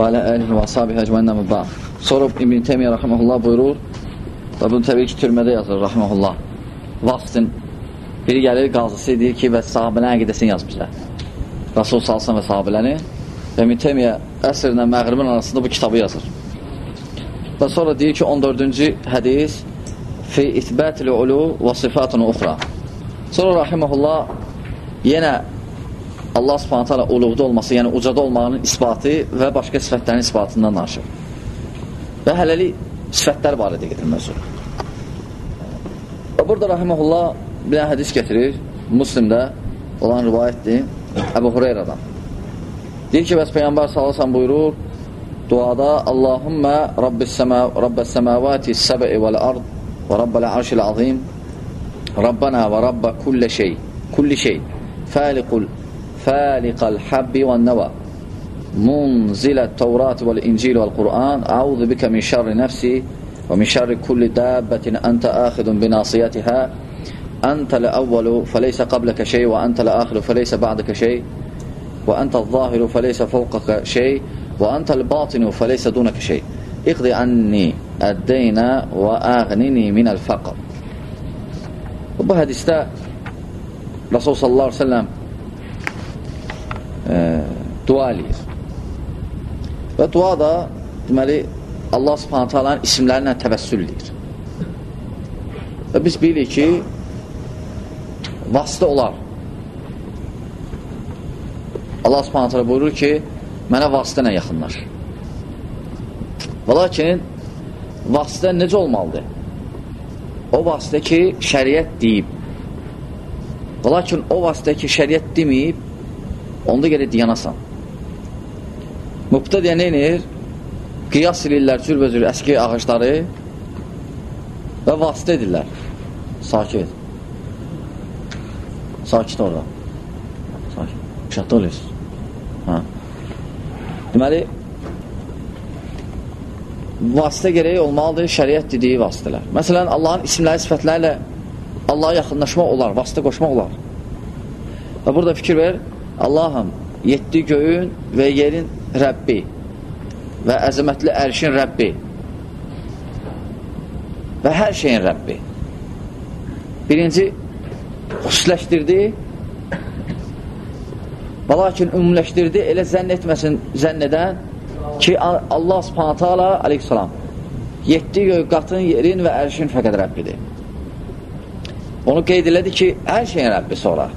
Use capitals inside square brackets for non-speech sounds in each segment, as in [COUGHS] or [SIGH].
və alə əlihi və sabihi əcməndən mübba. Sonra İbn-i Teymiyyə rəhməhullah buyurur və bunu təbii ki, türmədə yazır rəhməhullah. Vaxtın biri gəlir, qazısı deyir ki, və sahabənin əqidəsini yaz bizə. Rasul Salsan və sahabələni və İbn-i Teymiyyə əsrlə məğribin arasında bu kitabı yazır. Və sonra deyir ki, 14-cü hədis fi itbətil ulu və sifatun uxra. Sonra rəhməhullah yenə Allah subhanət hala uluqda olması, yəni ucada olmağının isbatı və başqa sifətlərin isbatından danışır. Və hələli sifətlər barədə gedir mövzu. Və burada rahiməhullah bir hədis getirir, muslimdə olan rivayətdir, Əbu Hureyradan. Deyir ki, bəs Peyyambar salasan buyurur, duada Allahümmə Rabbəs səməvati səbə'i vəl-ard və Rabbəl arşil azim Rabbana və Rabbə kullə şey, kulli şey, fəliqul فالق الحب والنوى. منزل التوراة والإنجيل والقرآن. أعوذ بك من شر نفسي ومن شر كل دابة. أنت آخذ بناصيتها. أنت الأول فليس قبلك شيء وأنت الآخر فليس بعدك شيء. وأنت الظاهر فليس فوقك شيء وأنت الباطن فليس دونك شيء. اقضي عني الدين وأغنني من الفقر. Bu hadiste Resul sallallahu aleyhi ve sellem e, dua eləyir. Və dua da deməli Allah Subhanahu taalanın isimləri ilə təvəssül eləyir. Və biz bilirik ki, vasitə olar. Allah Subhanahu taala buyurur ki, mənə vasitə ilə yaxınlaş. Və lakin vasitə necə olmalıdır? O vasitə ki, şəriət deyib. Və lakin o vasitə ki, şəriət deməyib, onda gələ diyanasan. Mübtədiyə nə inir? Qiyas edirlər cürbəcür əski ağacları və vasitə edirlər. Sakit. Sakit orada. Sakit. Şəhdə oluyorsun. Hə. Deməli, vasitə gərəyi olmalıdır şəriət dediyi vasitələr. Məsələn, Allahın isimləri, sifətləri ilə Allaha yaxınlaşmaq olar, vasitə qoşmaq olar. Və burada fikir ver, Allahım, yetdi göyün və yerin Rəbbi və əzəmətli ərşin Rəbbi və hər şeyin Rəbbi. Birinci, xüsləşdirdi və lakin ümləşdirdi, elə zənn etməsin zənn edən ki, Allah subhanətə ala aleyhissalam yetdi göy qatın, yerin və ərşin fəqət Rəbbidir. Onu qeyd elədi ki, hər şeyin Rəbbi sonra.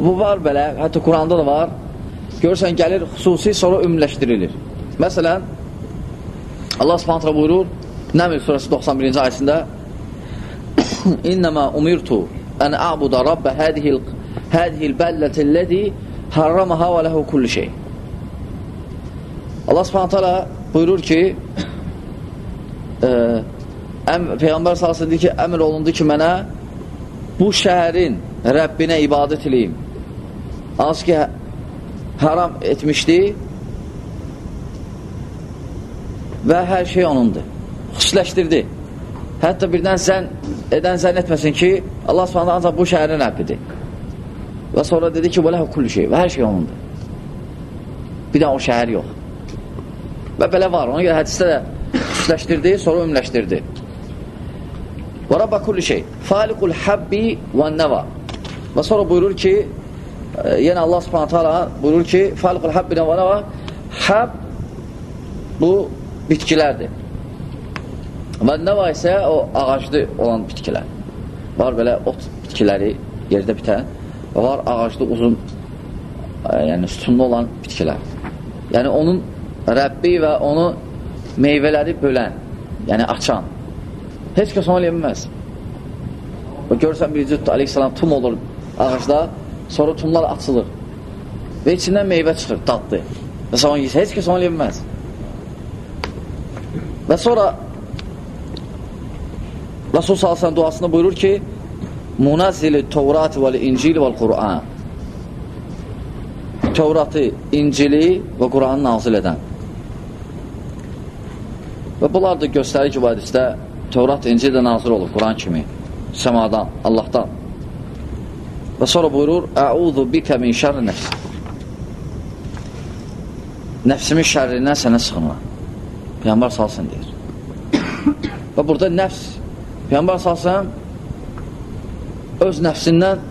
Bu var belə, hətta Quranda da var. Görürsən, gəlir xüsusi, sonra ümləşdirilir. Məsələn, Allah subhanətlə buyurur, Nəml surəsi 91-ci ayəsində [COUGHS] İnnəmə umirtu ən əbuda rabbə hədihil, hədihil bəllətəlləzi harramaha və ləhu kulli şey. Allah subhanətlə buyurur ki, [COUGHS] e, əm, Peyğəmbər salsın deyir ki, əmr olundu ki, mənə bu şəhərin Rəbbinə ibadət eləyim. Hansı ki, haram etmişdi və hər şey onundur. Xüsləşdirdi. Hətta birdən sən edən zənn etməsin ki, Allah subhanə ancaq bu şəhərin Rəbbidir. Və sonra dedi ki, vələh kulli şey və hər şey onundur. Bir də o şəhər yox. Və belə var. Ona görə hədisdə də xüsləşdirdi, sonra ümləşdirdi. Və Rabbə kulli şey. Falikul habbi və nəva. Və sonra buyurur ki, yenə Allah subhanətə ala buyurur ki, falikul habbi və nəva. Hab bu bitkilərdir. Və nəva isə o ağaclı olan bitkilər. Var belə ot bitkiləri yerdə bitən və var ağaclı uzun e, yəni sütunlu olan bitkilər. Yəni onun Rəbbi və onu meyvələri bölən, yəni açan. Heç kəs onu bilməz. Və görürsən bir cüddür, aleyhissalam, tum olur ağacda, sonra tumlar açılır. Və içindən meyvə çıxır, dadlı. Və sonra heç kəs onu bilməz. Və sonra Rasul salsan duasında buyurur ki, Munazzili Tevrati vəl İncili vəl Qur'an Tevratı, İncili və Qur'anı nazil edən. Və bunlar da göstərir ki, bu hədisdə Tevrat, İncil də nazil olur Quran kimi, səmadan, Allahdan. Və sonra buyurur, Əuzu bikə min şərri nəfs. nəfsimin şərrindən sənə sığınıram. Peyğəmbər salsın deyir. Və burada nəfs, Peyğəmbər salsın öz nəfsindən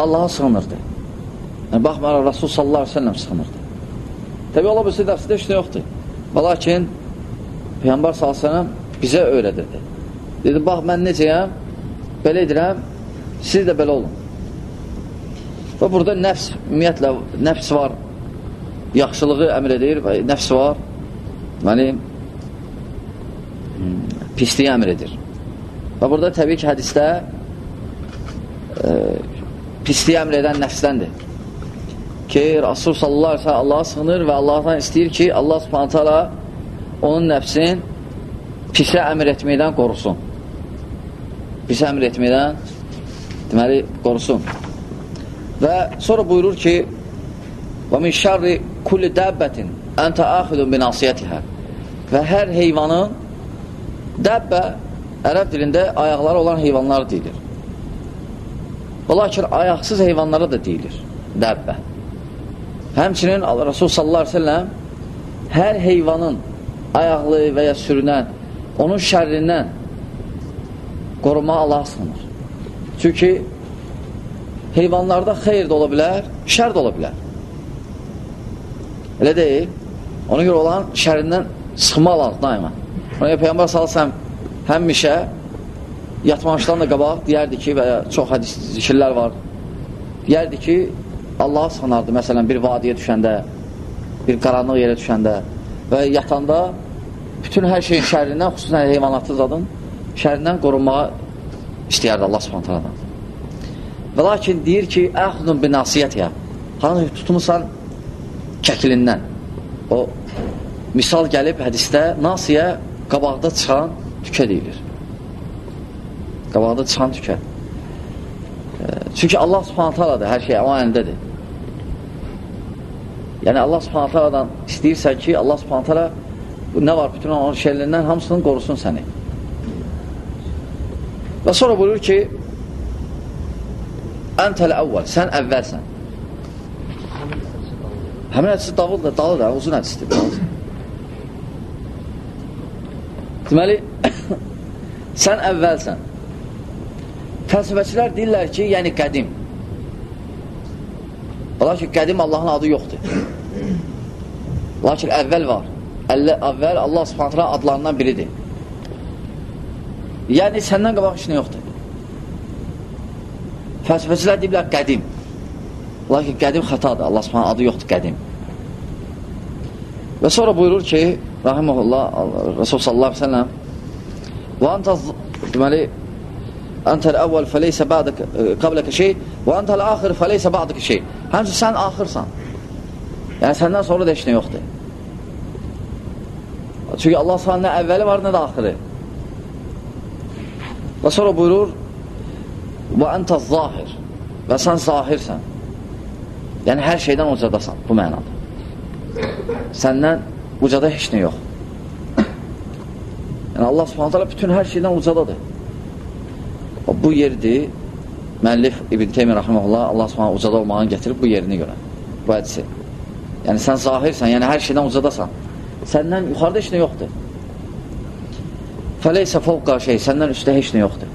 Allaha sığınırdı. Yəni, baxmayaraq Rasul sallallahu aleyhi ve sellem sığınırdı. Təbi ola bilsə dərsdə heç nə yoxdur. Və lakin Peyğəmbər sallallahu bizə öyrədirdi. Dedi, bax, mən necəyəm, belə edirəm, siz də belə olun. Və burada nəfs, ümumiyyətlə, nəfs var, yaxşılığı əmr edir və nəfs var, yəni, pisliyi əmr edir. Və burada təbii ki, hədistə e, pisliyi əmr edən nəfsdəndir. Ki, Rasul sallallahu aleyhi Allah'a sığınır və Allah'tan istəyir ki, Allah subhanətə ala onun nəfsin pisə əmr etməkdən qorusun. Pisə əmr etməkdən deməli, qorusun. Və sonra buyurur ki, Və min şərri kulli dəbbətin əntə axidun binasiyyətihə və hər heyvanın dəbbə ərəb dilində ayaqları olan heyvanlar deyilir. Və lakin ayaqsız heyvanlara da deyilir dəbbə. Həmçinin Rasul sallallahu aleyhi ve sellem hər heyvanın ayaqlı və ya sürünən onun şərrindən qoruma Allah sınır. Çünki heyvanlarda xeyr də ola bilər, şər də ola bilər. Elə deyil. Ona görə olan şərindən sıxmaq lazım daima. Ona görə Peyğəmbər salsam həmişə yatmamışdan da qabaq deyərdi ki, və ya çox hədis zikirlər var. Deyərdi ki, Allaha sığınardı. Məsələn, bir vadiyə düşəndə, bir qaranlıq yerə düşəndə və yatanda bütün hər şeyin şərrindən, xüsusən heyvanatı zadın, şərrindən qorunmağa istəyərdi Allah subhanətələrdən. Və lakin deyir ki, əxudun binasiyyət ya, hansı tutmusan şəkilindən. O, misal gəlib hədistə nasiyə qabaqda çıxan tükə deyilir. Qabaqda çıxan tükə. Çünki Allah subhanətə aladır, hər şey o əlindədir. Yəni Allah subhanətə aladan istəyirsən ki, Allah subhanətə ala nə var, bütün onun şeylərindən hamısını qorusun səni. Və sonra buyurur ki, Əntəl əvvəl, sən əvvəlsən. Həmin hədisi davul da, dalı da, uzun hədisdir. Deməli, [COUGHS] sən əvvəlsən. Fəlsəfəçilər deyirlər ki, yəni qədim. Lakin qədim Allahın adı yoxdur. Lakin əvvəl var. Əvvəl Allah subhanətlə adlarından biridir. Yəni, səndən qabaq işin yoxdur. Fəlsəfəçilər deyirlər qədim. Lakin qədim xətadır. Allah subhanə adı yoxdur qədim. Və sonra buyurur ki, rahiməhullah, Rasul sallallahu aleyhi ve sellem və anta, deməli, Əntəl əvvəl fəleysə qabləkə şey və əntəl axır fəleysə ba'dəkə şey. Həmçə sən axırsan. Yəni, səndən sonra da heç nə yoxdur. Çünki Allah s.ə. nə əvvəli var, nə də axırı. Və sonra buyurur və əntə zahir və sən zahirsən. Yəni, hər şeydən ucadasan, bu mənada. Səndən ucada heç nə yox. Yəni, Allah subhanətələ bütün hər şeydən ucadadır. Bu yerdir, müəllif İbn Teymiyyə rəhməhullah Allah subhanətə ucada olmağını gətirib bu yerini görə, bu hədisi. Yəni, sən zahirsən, yəni hər şeydən ucadasan. Səndən yuxarıda heç nə yoxdur. Fəleysə fovqa şey, səndən üstə heç nə yoxdur.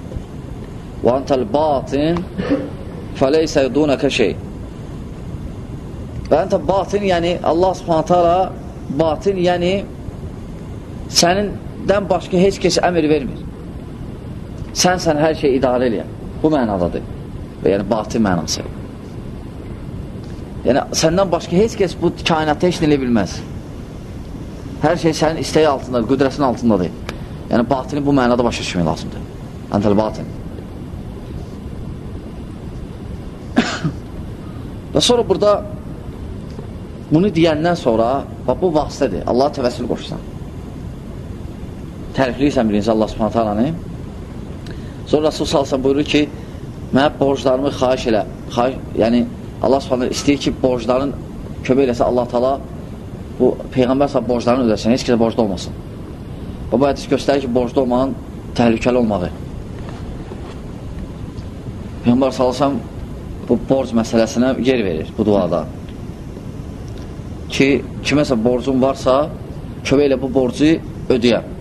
Və antəl batin fəleysə dunəkə şey. Və əntə batin, yəni Allah subhanətə ala batin, yəni sənindən başqa heç kəs əmr vermir. Sən sən hər şey idarə eləyən. Bu mənadadır. Və yəni batin mənası. Yəni səndən başqa heç kəs bu kainatda heç nə elə bilməz. Hər şey sənin istəyi altındadır, qüdrəsin altındadır. Yəni batini bu mənada başa düşmək lazımdır. Əntəl batin. [COUGHS] Və sonra burada Bunu deyəndən sonra, bax, bu vasitədir. Allah təvəssül qoşsan. Tərifləyirsən birinci Allah subhanətə alanı. Sonra Rasul salsan buyurur ki, mənə borclarımı xaiş elə. Xaiş, yəni, Allah subhanətə istəyir ki, borcların kömək eləsə Allah tala bu Peyğəmbər sahib borclarını ödəsin, heç kəsə borcda olmasın. Bu, bu hədis göstərir ki, borcda olmağın təhlükəli olmağı. Peyğəmbər salsam bu borc məsələsinə yer verir bu duada. ki, kiməsə borcun varsa, kömək ilə bu borcu ödəyəm.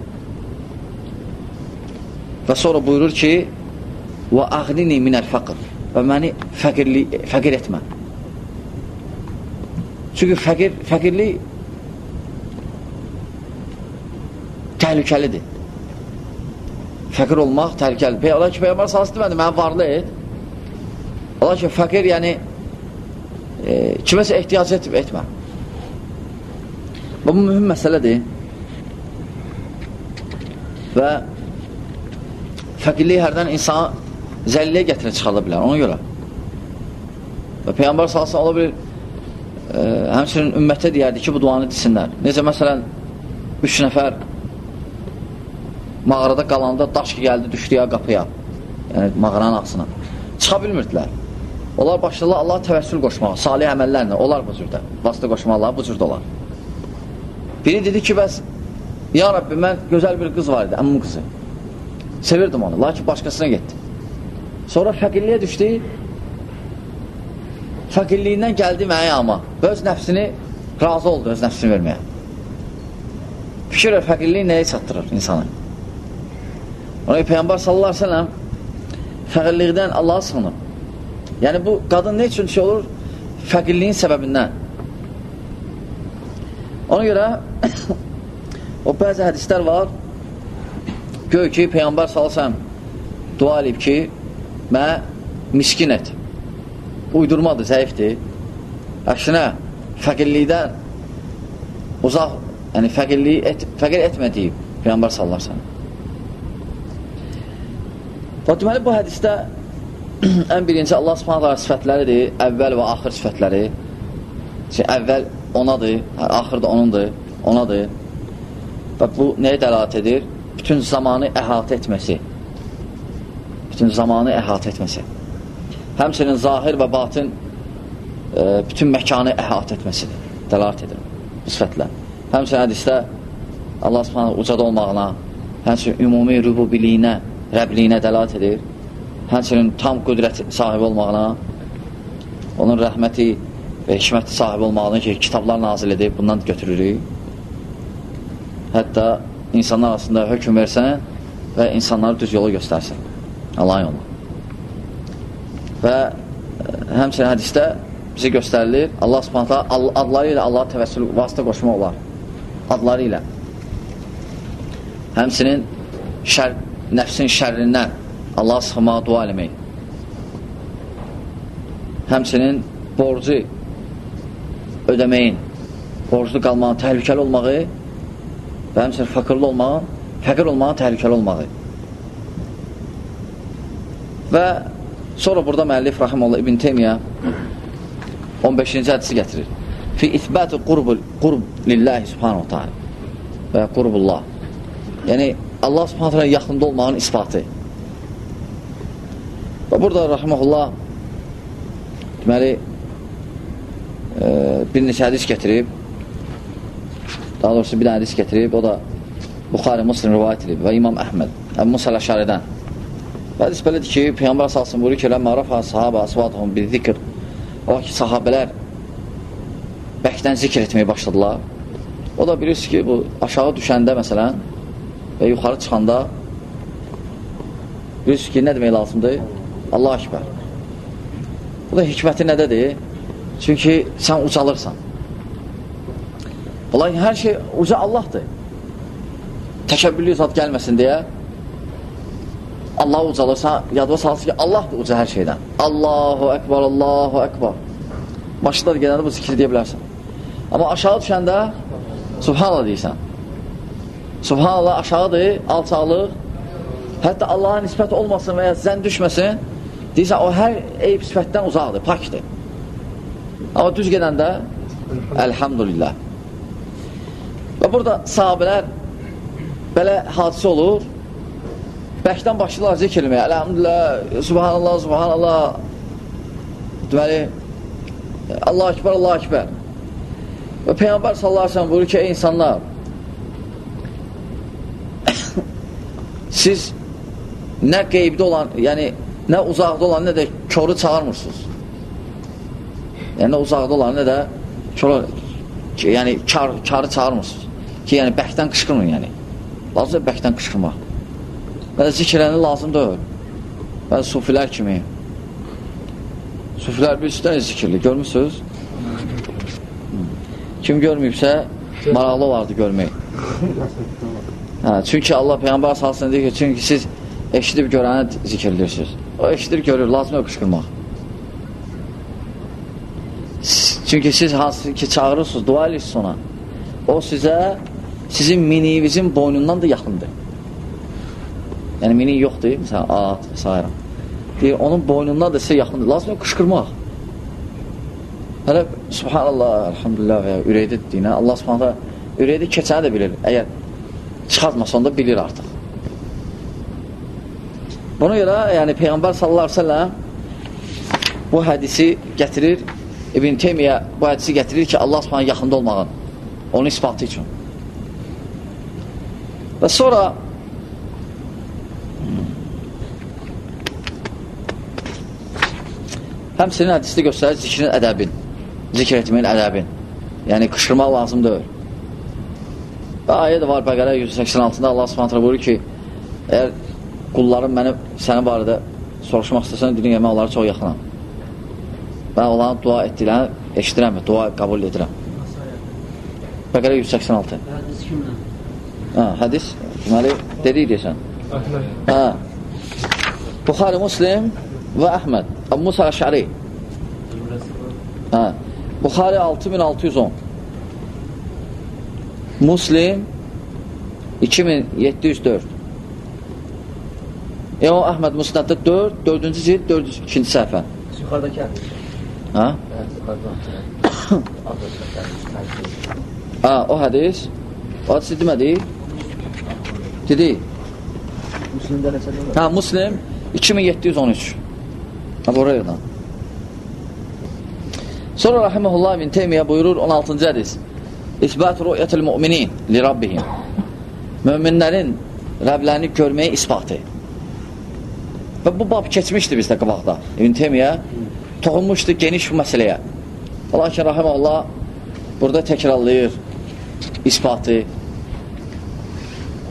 Və sonra buyurur ki, və ağnini minəl fəqr və məni fəqirli, fəqir etmə. Çünki fəqir, fəqirlik təhlükəlidir. Fəqir olmaq təhlükəlidir. Pey Allah ki, Peyğəmbər salası demədi, mənə varlı et. Allah ki, fəqir yəni e, kiməsə ehtiyac et, etmə. Bu mühüm məsələdir. Və fəqirlik hərdən insana zəlliyə gətirə çıxarda bilər, ona görə. Və Peyğəmbər salsın ola bilir, e, həmçinin ümmətə deyərdi ki, bu duanı desinlər. Necə məsələn, üç nəfər mağarada qalanda daş gəldi, düşdü ya qapıya, yəni mağaranın ağzına. Çıxa bilmirdilər. Onlar başladılar Allah təvəssül qoşmağa, salih əməllərlə, onlar bu cürdə. Vasitə qoşmalar bu cürdə olar. Biri dedi ki, bəs, ya Rabbi, mən gözəl bir qız var idi, əmmin qızı. Sevirdim onu, lakin başqasına getdi. Sonra fəqirliyə düşdü, fəqirliyindən gəldi mənə yağma və öz nəfsini razı oldu öz nəfsini verməyə. Fikir fəqirliyi nəyə çatdırır insanı? Ona Peyyambar sallallahu aleyhi ve sellem fəqirlikdən Allah'a sığınır. Yəni bu qadın nə üçün şey olur? Fəqirliyin səbəbindən. Ona görə [COUGHS] o bəzi hədislər var göy ki, Peyyambar salsam dua edib ki, mənə miskin et. Uydurmadır, zəifdir. Əksinə, fəqirlikdən uzaq, yəni fəqirliyi et, fəqir etmə deyib Peyyambar sallarsan. Və deməli, bu hədisdə [CLEARS THROAT] ən birinci Allah subhanətlə sifətləridir, əvvəl və axır sifətləri. Şey, əvvəl onadır, axır da onundur, onadır. Və bu nəyə dəlat edir? Bütün zamanı əhatə etməsi. Bütün zamanı əhatə etməsi. Həmçinin zahir və batın e, bütün məkanı əhatə etməsidir. Dəlat edir bu sifətlə. Həmçinin hədisdə Allah subhanə ucada olmağına, həmçinin ümumi rübubiliyinə, rəbliyinə dəlat edir. Həmçinin tam qüdrət sahibi olmağına, onun rəhməti və hikməti sahibi olmağına ki, kitablar nazil edib, bundan götürürük. Hətta insanlar arasında hökum versən və insanları düz yolu göstərsin. Allahın yolu. Və e, həmçinin hədisdə bizə göstərilir, Allah subhanətlə adları ilə Allah təvəssül vasitə qoşma olar. Adları ilə. Həmçinin şər, nəfsin şərrindən Allah sıxmağa dua eləmək. Həmçinin borcu ödəməyin, borclu qalmağın təhlükəli olmağı və həmçinin fakirli olmağın, fəqir olmağın təhlükəli olmağı. Və sonra burada müəllif Rahimullah İbn Teymiyyə 15-ci hədisi gətirir. Fi isbəti qurb, qurb lillahi subhanahu ta'ala və qurbullah. Yəni, Allah subhanahu ta'ala yaxında olmağın isbatı. Və burada Rahimullah deməli, e, bir neçə hədis gətirib, daha doğrusu bir hədis gətirib, o da Buxari Muslim rivayət edib və İmam Əhməd, Əbu Musa Əşaridən. Və hədis belədir ki, Peyğəmbər salsın buyurur ki, Ləmmə rəfə sahabə asvadhum bir zikr. O ki, sahabələr bəkdən zikr etməyə başladılar. O da bilirsiniz ki, bu aşağı düşəndə məsələn və yuxarı çıxanda bilirsiniz ki, nə demək lazımdır? Allahəkbər. Bu da hikməti nədədir? Çünki sən ucalırsan. Lakin hər şey uca Allahdır. Təkəbbürlü zat gəlməsin deyə Allah ucalırsa, yadva salsın ki, Allahdır uca hər şeydən. Allahu Ekber, Allahu Ekber. Maşında gedəndə bu zikri deyə bilərsən. Amma aşağı düşəndə Subhanallah deyirsən. Subhanallah aşağıdır, alçalıq. Hətta Allaha nisbət olmasın və ya zən düşməsin. Deyirsən, o hər eyb sifətdən uzaqdır, pakdır. Amma düz gedəndə Əlhamdülillah Və burada sahabələr belə hadisə olur bəkdən başlayırlar zikr eləməyə Əlhamdülillah, Subhanallah, Subhanallah deməli Allah akbar, Allah akbar və Peyyambar sallallahu aleyhi ve sellem buyurur ki, ey insanlar siz nə qeybdə olan, yəni nə uzaqda olan, nə də körü çağırmırsınız Yəni uzaqda olan nə də kör ki, yəni kar, karı çağırmırsınız. Ki, yəni bəkdən qışqırmın, yəni. Lazımdır bəkdən qışqırmaq. Və zikrəni lazım deyil. Və sufilər kimi. Sufilər bir üstdən zikirli, görmürsünüz? Kim görməyibsə, maraqlı olardı görmək. [LAUGHS] Hə, çünki Allah Peyğəmbər salsın deyir ki, çünki siz eşidib görəni zikirlirsiniz. O eşidir, görür, lazım yox qışqırmaq. Çünki siz hansı ki çağırırsınız, dua edirsiniz ona. O sizə sizin miniyinizin boynundan da yaxındır. Yəni mini yoxdur, məsələn, at və s. Deyir, onun boynundan da sizə yaxındır. Lazım yox qışqırmaq. Hələ subhanallah, elhamdülillah və ya ürəkdə dediyinə, Allah subhanallah ürəkdə keçəni də bilir. Əgər çıxartmasa onda bilir artıq. Buna görə, yəni Peyğəmbər sallallahu əleyhi və səlləm bu hədisi gətirir. İbn Teymiyyə bu hədisi gətirir ki, Allah Subhanahu yaxında olmağın onun isbatı üçün. Və sonra həmsinin hədisdə göstərir zikrin ədəbin, zikr etməyin ədəbin. Yəni, qışqırmaq lazım deyil. Və ayə də var Bəqərə 186-da Allah Subhanahu buyurur ki, əgər qullarım məni sənin barədə soruşmaq istəsən, dilin yemək onları çox yaxınam. Mən onların dua etdiklərini eşidirəm və dua qəbul edirəm. Bəqərə 186. Hədis kimlə? Hə, hədis, deməli, dedik deyəsən. Hə. Buxari Muslim və Əhməd. Əbu Musa Əşəri. Hə. Buxari 6610. Muslim 2704. İmam Əhməd Musnadda 4, 4-cü cild, 4-cü səhifə. Yuxarıdakı hədis. Hə? Yuxarıda. Ha, [COUGHS] o hədis. O hədisi demədik. Dedik. Müslimdə var? Ha, Muslim 2713. Ha, buraya Sonra rahimehullah ibn Teymiyyə buyurur 16-cı hədis. İsbat ru'yatul mu'minin li rabbihim. Möminlərin Rəblərini görməyi isbatı. Və bu bab keçmişdi bizdə qabaqda. İbn Teymiyyə toxunmuşdu geniş bu məsələyə. Lakin rahimehullah burada təkrarlayır isbatı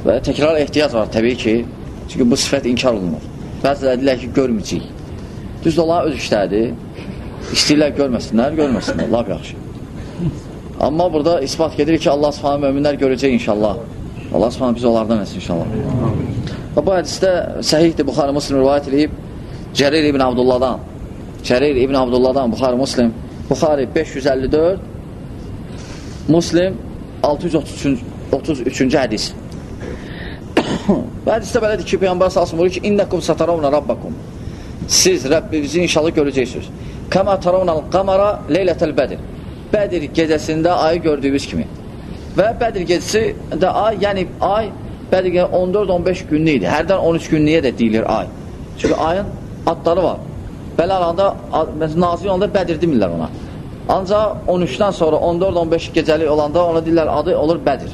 və təkrar ehtiyac var təbii ki. Çünki bu sifət inkar olunur. Bəziləri deyirlər ki, görməyəcək. Düz olan öz işlədir. İstəyirlər görməsinlər, görməsinlər. Lab yaxşı. Amma burada ispat gedir ki, Allah subhanə möminlər görəcək inşallah. Allah subhanə biz onlardan etsin inşallah. Və bu hədisdə səhihdir, Buxarı Muslim rivayət edib Cərir ibn Abdullahdan. Cərir ibn Abdullahdan, Buxarı Muslim. Buxarı 554, Muslim 633-cü hədis. [COUGHS] Və hədisdə belədir ki, Peyyambar salsın buyurur ki, İnnəkum sataravna rabbakum. Siz Rəbbinizi inşallah görəcəksiniz. Kəmə taravnal qamara leylətəl bədir. Bədir gecəsində ayı gördüyümüz kimi. Və Bədir gecəsi də ay, yəni ay Bədir 14-15 günlük idi. Hərdən 13 günlüyə də deyilir ay. Çünki ayın adları var. Belə arada, nazil olanda Bədir demirlər ona. Ancaq 13-dən sonra 14-15 gecəlik olanda ona deyirlər adı olur Bədir.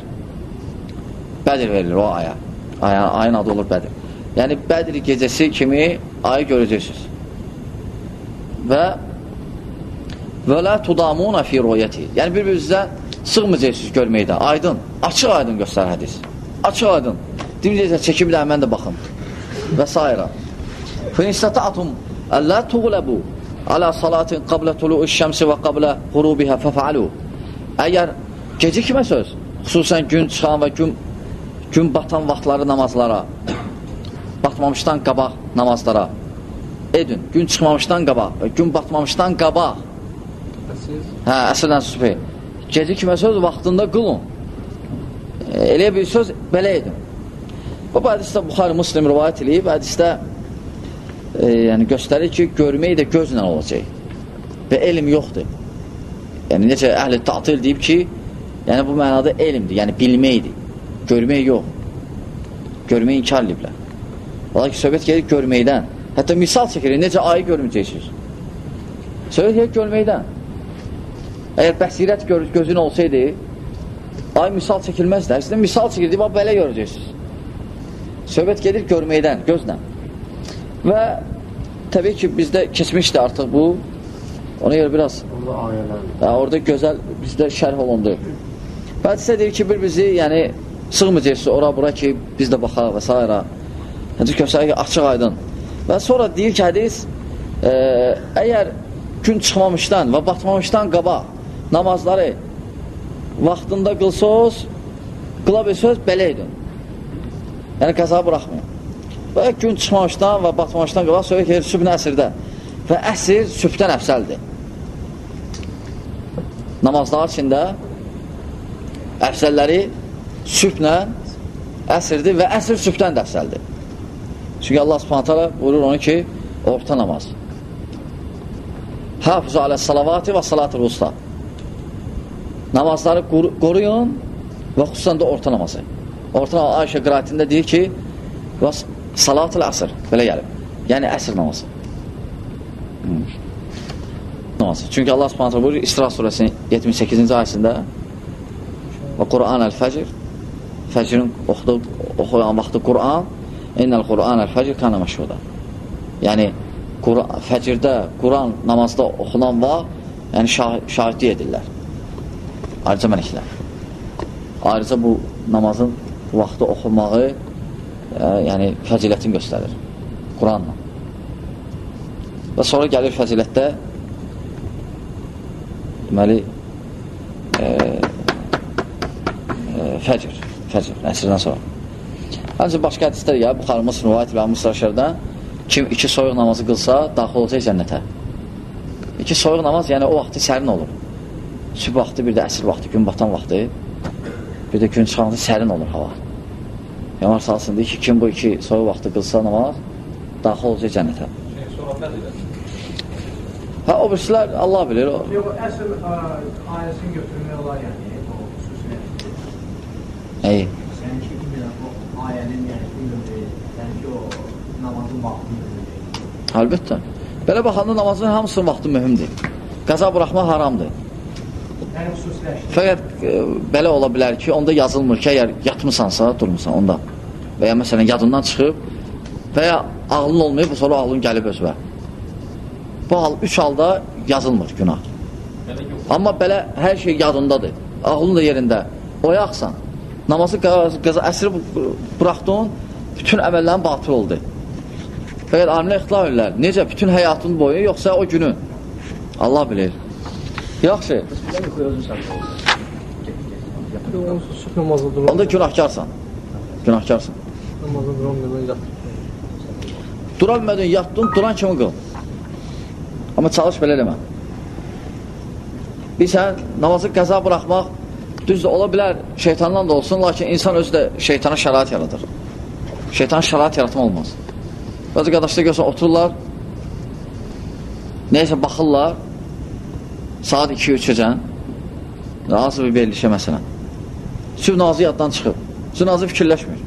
Bədir verilir o aya. Aya, ayın adı olur Bədir. Yəni Bədir gecəsi kimi ayı görəcəksiniz. Və və la tudamuna fi ru'yati. Yəni bir-birinizə sığmayacaqsınız görməkdə. Aydın, açıq aydın göstər hədis. Açıq aydın. Deyirəcək çəkib də mən də baxım. Və s. Fa istata'tum alla tughlabu ala salatin qabla tulu'uş şəmsi və qabla ghurubiha faf'alu. Əgər gecikmə söz, xüsusən gün çıxan və gün gün batan vaxtları namazlara, batmamışdan qabaq namazlara edin. Gün çıxmamışdan qabaq, gün batmamışdan qabaq. Hə, əslən sübhi. Gecikmə söz vaxtında qılın. Elə bir söz belə edin. Bu hədisdə Buxarı Muslim rivayət edib, hədisdə e, yəni göstərir ki, görmək də gözlə olacaq. Və elm yoxdur. Yəni necə əhli tatil deyib ki, yəni bu mənada elmdir, yəni bilməkdir. Görmək yox. Görmək inkar ediblər. Ola ki, söhbət gedir görməkdən. Hətta misal çəkilir, necə ayı görməyəcəksiniz. Söhbət gedir görməkdən. Əgər bəsirət gö gözün olsaydı, ay misal çəkilməzdi. Əslində misal çəkildi, bax belə görəcəksiniz. Söhbət gedir görməkdən, gözlə. Və təbii ki, bizdə keçmişdi artıq bu. Ona görə biraz. Yəni, orada gözəl bizdə şərh olundu. Bəzisə deyir ki, bir bizi, yəni sığmayacaqsa ora bura ki, biz də baxaq və s. Hədis göstərir ki, açıq aydın. Və sonra deyir ki, hədis e, əgər gün çıxmamışdan və batmamışdan qabaq namazları vaxtında qılsınız, qıla bilsiniz, belə edin. Yəni, qəza buraxmayın. Və gün çıxmamışdan və batmamışdan qabaq söyləyir ki, sübh əsrdə və əsr sübhdən əfsəldir. Namazlar içində əfsəlləri sübhlə əsrdir və əsr sübhdən də əfsəldir. Çünki Allah subhanət hala buyurur onu ki, orta namaz. Hafizu alə salavati və salatı usta. Namazları qoruyun və xüsusən də orta namazı. Orta namazı Ayşə qiraətində deyir ki, və salatı əsr, belə gəlib. Yəni əsr namazı. Hmm. Namazı. Çünki Allah subhanət hala buyurur İsra surəsinin 78-ci ayəsində və Quran əl-fəcr fəcrin oxudu, oxuyan vaxtı Quran innəl Quran əl-fəcr kana məşhuda yəni fəcirdə, Quran namazda oxunan vaxt yəni şah şahidlik edirlər ayrıca mələklər ayrıca bu namazın vaxtı oxumağı e, yəni fəzilətin göstərir Quranla və sonra gəlir fəzilətdə deməli e, fəcr, fəcr, əsrdən sonra. Ancaq başqa hədislər ya, Buxarı Müslim rivayət və Müsraşərdən kim iki soyuq namazı qılsa, daxil olacaq cənnətə. İki soyuq namaz, yəni o vaxtı sərin olur. Süb vaxtı, bir də əsr vaxtı, gün batan vaxtı, bir də gün çıxanı sərin olur hava. Yamar salsın deyir ki, kim bu iki soyuq vaxtı qılsa namaz, daxil olacaq cənnətə. Hə, o birisilər Allah bilir. O. Yox, əsr ayəsini götürmək olar yəni. Nəyi? Səninki bilmirəm, o ayənin yəni bilmirəm, səninki o namazın vaxtını bilmirəm. Əlbəttə. Belə baxanda namazın hamısının vaxtı mühümdür. Qəza buraxmaq haramdır. Yəni xüsusiləşdir. Fəqət e, belə ola bilər ki, onda yazılmır ki, əgər yatmısansa, durmusan onda. Və ya məsələn yadından çıxıb və ya ağlın olmayıb, sonra ağlın gəlib özvə. Bu hal, üç halda yazılmır günah. Amma belə hər şey yadındadır. Ağlın da yerində. Oyaqsan. Namazı qəza əsri buraxdın, bütün əməllərin batıl oldu. Fəqət alimlər ixtilaf edirlər. Necə? Bütün həyatın boyu, yoxsa o günün? Allah bilir. Yaxşı. Onda günahkarsan. Günahkarsan. namazı duran demək. Dura bilmədin, yatdın, duran kimi qıl. Amma çalış belə eləmə. Bilsən, namazı qəza buraxmaq düzdür, ola bilər şeytandan da olsun, lakin insan özü də şeytana şərait yaradır. Şeytan şərait yaratma olmaz. Bəzi qardaşlar görsən, otururlar, neysə baxırlar, saat 2-3-cən, hansı bir verilişə məsələn. Süb nazı yaddan çıxıb, süb nazı fikirləşmir.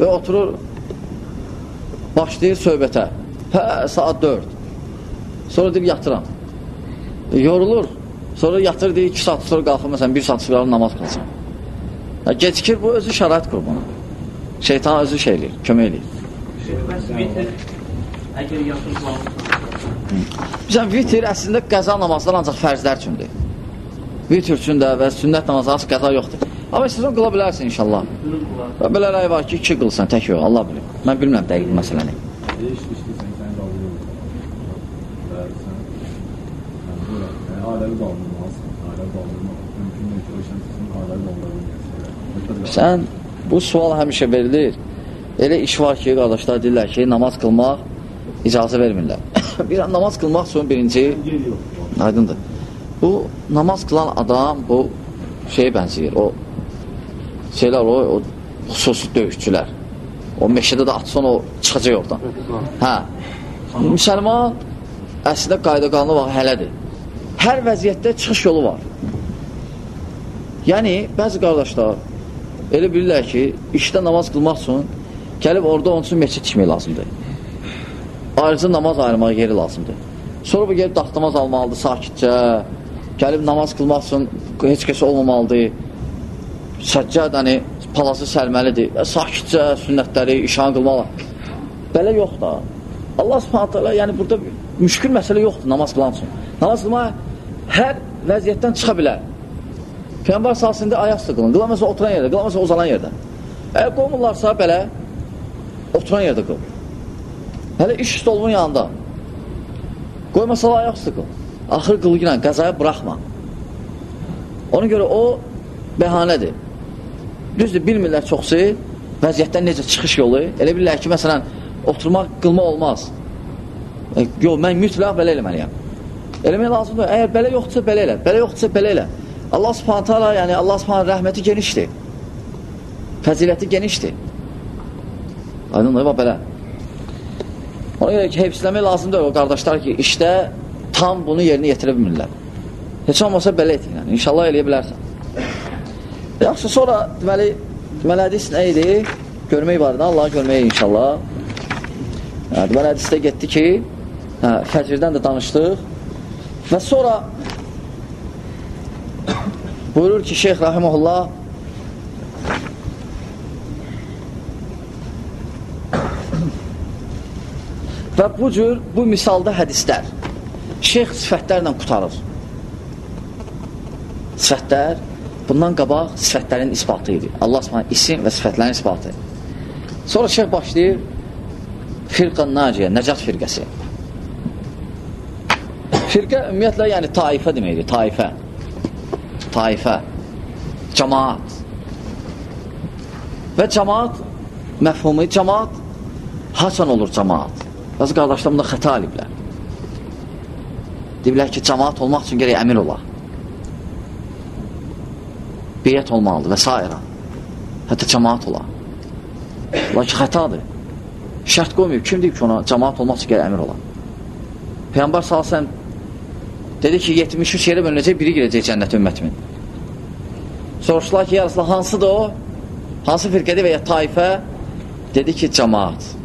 Və oturur, başlayır söhbətə. Hə, saat 4. Sonra deyir, yatıram. Yorulur. Sonra yatır, deyir, 2 saat sonra qalxır, məsələn, 1 saat sonra namaz qılsın. Ya, gecikir, bu özü şərait qurbanı. Şeytan özü şey eləyir, kömək eləyir. Əgər yatıb qalırsa, Bizən vitir əslində qəza namazlar ancaq fərzlər üçündür. Vitir üçün də və sünnət namazı az qəza yoxdur. Amma istəsən qıla bilərsin inşallah. Və belə rəy var ki, iki qılsan, tək yox, Allah bilir. Mən bilmirəm dəqiq məsələni. Sən bu sual həmişə verilir. Elə iş var ki, qardaşlar deyirlər ki, namaz qılmaq icazə vermirlər. Bir namaz qılmaq üçün birinci aydındır. Bu namaz qılan adam bu şeyə bənzəyir. O şeylər o, o xüsusi döyüşçülər. O meşədə də atsan o çıxacaq oradan. Hə. Müsəlman əslində qayda qanunu var, hələdir. Hər vəziyyətdə çıxış yolu var. Yəni, bəzi qardaşlar elə bilirlər ki, işdə namaz qılmaq üçün gəlib orada onun üçün meçid tikmək lazımdır. Ayrıca namaz ayırmağa yeri lazımdır. Sonra bu gəlib daxtamaz almalıdır sakitcə, gəlib namaz qılmaq üçün heç kəs olmamalıdır. Səccəd, hani, palası sərməlidir. Və sakitcə sünnətləri, işan qılmalı. Belə yox da. Allah subhanət hələ, yəni burada müşkül məsələ yoxdur namaz qılan üçün. Namaz qılmaq hər vəziyyətdən çıxa bilər. Peyğəmbər sahəsində ayaq üstə qılın. Qılamasa oturan yerdə, qılamasa uzanan yerdə. Əgər qoymurlarsa belə oturan yerdə qıl. Hələ iş stolunun yanında. Qoymasalar ayaq üstə qıl. Axır qılı ilə qəzaya buraxma. Ona görə o bəhanədir. Düzdür, bilmirlər çoxsu vəziyyətdən necə çıxış yolu. Elə bilirlər ki, məsələn, oturmaq, qılma olmaz. E, yox, mən mütləq belə eləməliyəm. Eləmək lazımdır. Əgər belə yoxdursa, belə elə. Belə yoxdursa, belə elə. Allah subhanət hala, yəni Allah subhanət rəhməti genişdir. Fəziləti genişdir. Aydındır, bax belə. Ona görə ki, hepsləmək lazımdır o qardaşlar ki, işdə tam bunu yerinə yetirə bilmirlər. Heç olmasa belə et, yəni. İnşallah eləyə bilərsən. Yaxşı, sonra deməli, deməli hədis nə idi? Görmək var da, Allahı görməyə inşallah. Hə, deməli hədisdə getdi ki, hə, fəcrdən də danışdıq. Və sonra [COUGHS] buyurur ki, Şeyx Rahimullah və bu cür, bu misalda hədislər şeyx sifətlərlə qutarır. Sifətlər bundan qabaq sifətlərin isbatı idi. Allah subhanə isim və sifətlərin isbatı. Sonra şeyx başlayır firqan naciyə, nəcat firqəsi. Firqə ümumiyyətlə, yəni taifə deməkdir, taifə. Taifə. Cəmaat. Və cəmaat məfhumu, cəmaat haçan olur cəmaat? Bazı qardaşlar bunda xəta aliblər. Deyirlər ki, cəmaat olmaq üçün gerək əmir ola. Biyyət olmalıdır və s. Hətta cəmaat ola. Lakin xətadır. Şərt qoymayıb. Kim deyib ki, ona cəmaat olmaq üçün gerək əmir ola? Peyyambar salsəm dedi ki, 73 yerə bölünəcək, biri girəcək cənnət ümmətimin. Soruşdular ki, yarısıla hansıdır o? Hansı firqədir və ya taifə? Dedi ki, cəmaat.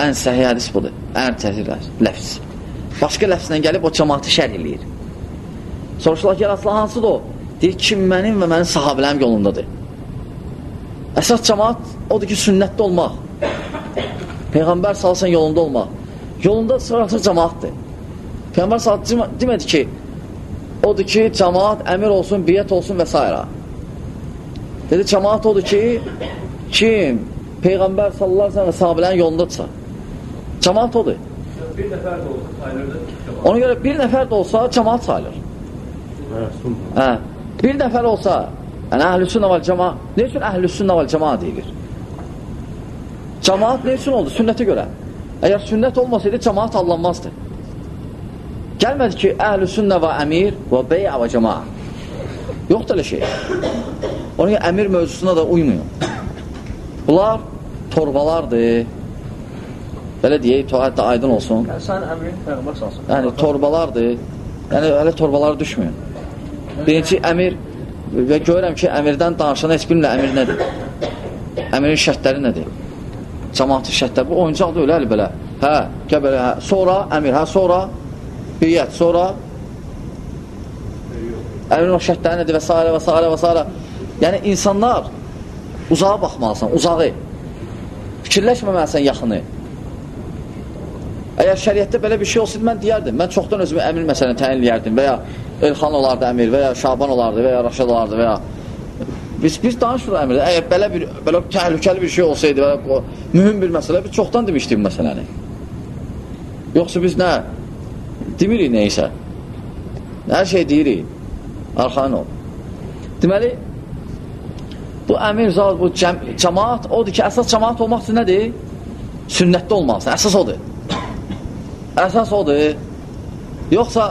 Ən səhiy hədis budur. Ən təhrirlər, ləfz. Başqa ləfzlə gəlib o cəmaatı şərh eləyir. Soruşdular ki, yarısıla hansıdır o? Deyir ki, mənim və mənim sahabilərim yolundadır. Əsas cəmaat odur ki, sünnətdə olmaq. Peyğəmbər salsan yolunda olmaq. Yolunda sırası cəmaatdır. Peyğəmbər salsan demədi ki, odur ki, cəmaat əmir olsun, biyyət olsun və s. Dedi, cəmaat odur ki, kim Peyğəmbər sallallahu aleyhi və sahabilərin yolundadırsa, cəmaat odur. Bir nəfər də olsa sayılırdı. Ona görə bir nəfər də olsa, cəmaat sayılır. Hə, bir nəfər olsa, yəni əhlüsünnə vəl cəmaat, ne üçün əhlüsünnə vəl cəmaat deyilir? Cəmaat ne üçün oldu? Sünnətə görə. Əgər sünnət olmasaydı, cəmaat allanmazdı. Gəlmədi ki, əhlüsünnə və əmir və bey'a və cəmaat. Yoxdur elə şey. Onun əmir mövzusuna da uymuyor. Bunlar torbalardır. Belə deyək, hətta aydın olsun. Yəni, sən əmrin Peyğəmbər salsın. Yəni, torbalardır. Yəni, hələ torbalar düşmüyor. Birinci əmir və görürəm ki, əmirdən danışan heç bilmirlər əmir nədir. Əmirin şərtləri nədir? Cəmaatın şərtləri. Bu oyuncaq da öyle belə. Hə, gəl belə, hə. Sonra əmir, hə, sonra biyyət, sonra əmirin o şərtləri nədir və s. və s. və s. Yəni, insanlar uzağa baxmalısan, uzağı. Fikirləşməməlisən yaxını. Əgər şəriətdə belə bir şey olsaydı, mən deyərdim. Mən çoxdan özümü əmir məsələni təyin edərdim və ya Elxan olardı əmir və ya Şaban olardı və ya Raşad olardı və ya biz, biz danışmırıq əmirdə. Əgər belə bir belə təhlükəli bir şey olsaydı, belə mühüm bir məsələ, biz çoxdan demişdik bu məsələni. Yoxsa biz nə? Demirik neysə. Hər şey deyirik. Arxain ol. Deməli, bu əmir zat, bu cəm cəmaat odur ki, əsas cəmaat olmaq üçün nədir? Sünnətdə olmalısan. Əsas odur. Əsas odur. Yoxsa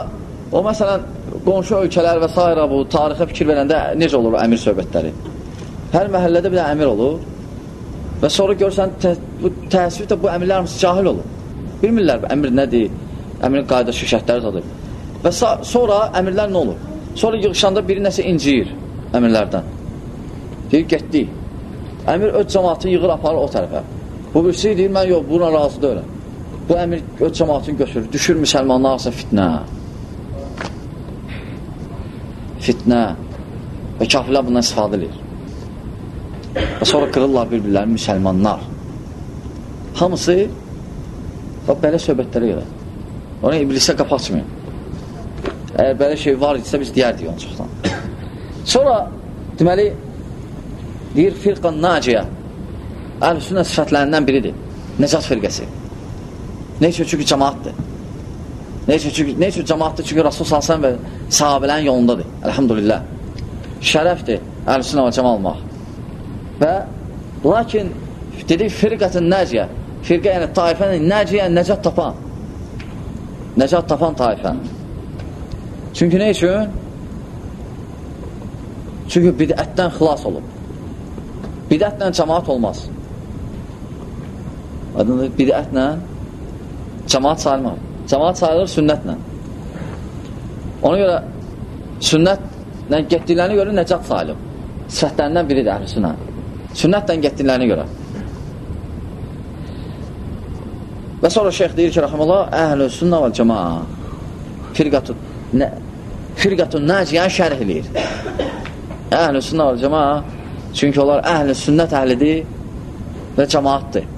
o məsələn qonşu ölkələr və s. bu tarixə fikir verəndə necə olur əmir söhbətləri? Hər məhəllədə bir əmir olur və sonra görsən tə, bu təəssüf də bu əmirlər hamısı cahil olur. Bilmirlər əmir nədir, əmirin qaydası şərtləri zadır. Və sonra əmirlər nə olur? Sonra yığışanda biri nəsə inciyir əmirlərdən. Deyir, getdi. Əmir öz cəmatını yığır, aparır o tərəfə. Bu birisi deyir, mən yox, buna razı deyiləm. Bu əmir öz cəmatını götürür, düşür müsəlmanlar arasında fitnə. Fitnə. Və kafirlər bundan istifadə edir. Və sonra qırırlar bir-birlərini müsəlmanlar. Hamısı və belə söhbətlərə görə. Ona iblisə qapı açmıyor. Əgər belə şey var idisə, biz deyərdik onu çoxdan. Sonra, deməli, deyir, firqan naciyə, əhl-sünnə sifətlərindən biridir. Necat firqəsi. Nə üçün? Çünki cəmaatdır. Nə üçün? Çünki, nə üçün cəmaatdır? Çünki Rasul Salsan və sahabələrin yolundadır. Elhamdülillah. Şərəfdir əhl-sünnə və cəma olmaq. Və lakin dedik firqətin nəciyə. Firqə yəni taifənin nəciyə, nəcat tapan. Nəcat tapan taifə. Çünki nə üçün? Çünki bidətdən xilas olub. Bidətlə cəmaat olmaz. Adını bidətlə cəmaat sayılmaz. Cəmaat sayılır sünnətlə. Ona görə sünnətlə getdiklərini görə nəcat sayılıb. Sifətlərindən biridir əhlüsünə. Sünnətlə getdiklərini görə. Və sonra şeyx deyir ki, rəhməllah, əhlüsünnə və cəmaa firqatun nə, firqatun nəciyən şərh eləyir. Əhlüsünnə və cəmaa çünki onlar əhl-i sünnət əhlidir və cəmaatdır.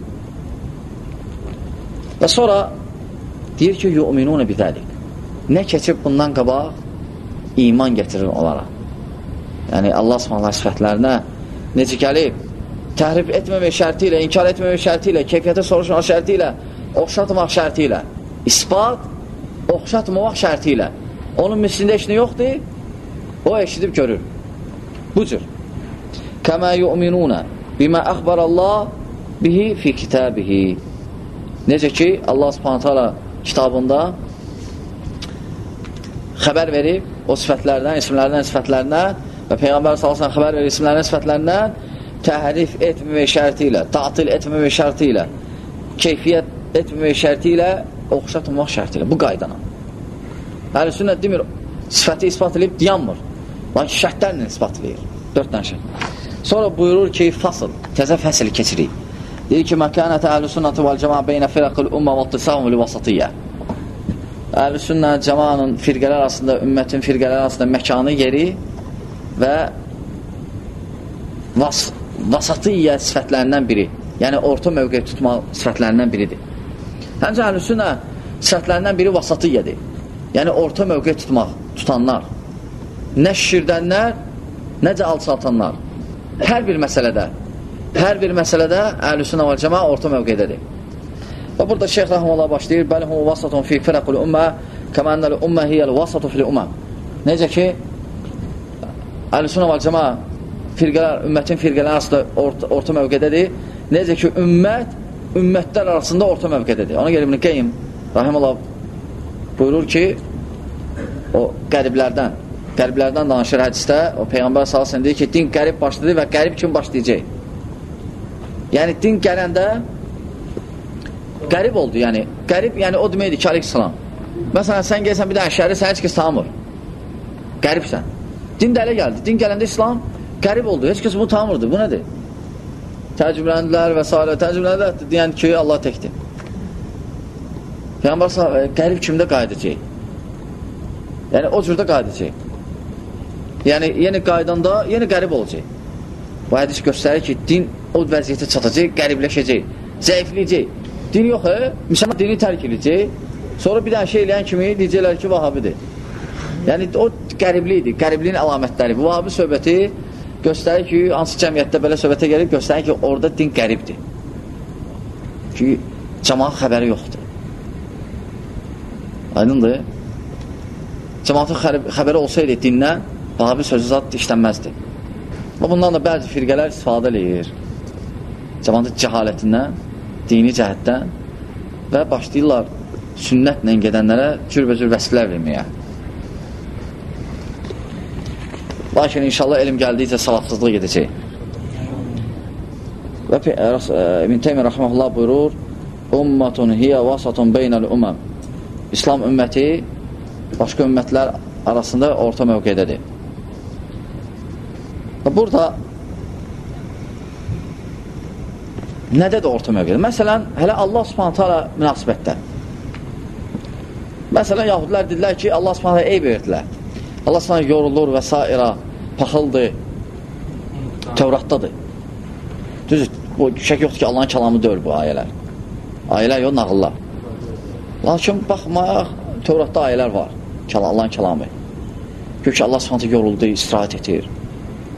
Və sonra deyir ki, yu'minunə bidəlik. Nə keçib bundan qabaq iman getirir onlara. Yəni, Allah s.ə. sifətlərinə necə gəlib, təhrif etməmək şərti ilə, inkar etməmək şərti ilə, keyfiyyətə soruşmaq şərti ilə, oxşatmaq şərti ilə, ispat, oxşatmamaq şərti ilə. Onun mislində nə yoxdur, o eşidib görür. Bu cür. Kəmə yu'minunə bimə əxbərəllah bihi fi kitabihi. Necə ki, Allah subhanətə alə kitabında xəbər verib o sifətlərdən, isimlərdən, sifətlərindən və Peyğəmbər salasən xəbər verir isimlərdən, sifətlərindən təhrif etməmək şərti ilə, tatil etməmək şərti ilə, keyfiyyət etməmək şərti ilə, oxşatmaq şərti ilə, bu qaydana. Əhl-i sünnət demir, sifəti ispat edib dayanmır. Lakin şərtlərlə ispat edir. Dörd dənə şərt. Sonra buyurur ki, fasıl, təzə fəsil keçirik. Deyir ki, məkənətə əhl-i sünnəti vəl cəma beynə firəqil ümmə və tisavun li vasatiyyə. Əhl-i sünnə cəmanın firqələr arasında, ümmətin firqələr arasında məkanı, yeri və vas vasatiyyə sifətlərindən biri. Yəni, orta mövqe tutma sifətlərindən biridir. Həmcə əhl-i sünnə sifətlərindən biri vasatiyyədir. Yəni, orta mövqe tutmaq, tutanlar. Nə şirdənlər, necə alçaltanlar. Hər bir məsələdə, hər bir məsələdə əhlüsünə və cəma orta mövqedədir. Və burada Şeyx Rəhməllah başlayır, bəli hum vasatun fi firəqul ümmə kəmənnəl ümmə hiyəl vasatu fil ümmə. Necə ki, əhlüsünə və cəma firqələr, ümmətin firqələr arasında orta, orta mövqedədir. Necə ki, ümmət, ümmətlər arasında orta mövqedədir. Ona görə İbn-i Qeym Rəhməllah buyurur ki, o qəriblərdən, qəriblərdən danışır hədisdə, o Peyğəmbər salsın deyir ki, din qərib başladı və qərib kim başlayacaq? Yəni, din gələndə qərib oldu, yəni, qərib, yəni o deməkdir ki, aleyhissalam. Məsələn, sən gəlsən bir dənə şəhəri, sən heç kəs tanımır. Qəribsən. Din də elə gəldi. Din gələndə İslam qərib oldu. Heç kəs bunu tanımırdı. Bu nədir? Təcrübələndilər və s. Təcrübələndilər deyən ki, Allah təkdir. Peyğəmbər qərib kimdə qayıdacaq? Yəni o cürdə qayıdacaq. Yəni yenə qaydanda yenə qərib olacaq. Bu hədis göstərir ki, din o vəziyyətə çatacaq, qəribləşəcək, zəifləyəcək. Din yox, he? Müsəlman dini tərk edəcək. Sonra bir dənə şey eləyən kimi deyəcəklər ki, vahabidir. Yəni o qəriblikdir, qəribliyin əlamətləri. Bu vahabi söhbəti göstərir ki, hansı cəmiyyətdə belə söhbətə gəlib, göstərir ki, orada din qəribdir. Ki, cəmaat xəbəri yoxdur. Aydındır? Cəmaatın xəbəri olsaydı dindən, vahabi sözü zat işlənməzdi. Və bundan da bəzi firqələr istifadə eləyir. Cəmaatın cəhalətindən, dini cəhətdən və başlayırlar sünnətlə gedənlərə cürbəcür vəsilər verməyə. Lakin inşallah elm gəldikcə salatsızlıq edəcək. Və İbn Teymiyyə rəhməhullah buyurur: "Ummatun hiya vasatun beynəl umam." İslam ümməti başqa ümmətlər arasında orta mövqedədir. Və burada nədədir orta mövqedə? Məsələn, hələ Allah subhanətə alə münasibətdə. Məsələn, yahudilər dedilər ki, Allah subhanətə eyb verdilər. Allah subhanətə yorulur və s. paxıldır, Tevratdadır. Düzdür, bu şək yoxdur ki, Allahın kəlamı deyil bu ayələr. Ayələr yox, nağıllar. Lakin baxmayaq, Tevratda ayələr var. Allahın kəlamı. Gör ki, Allah subhanətə yoruldu, istirahət etir.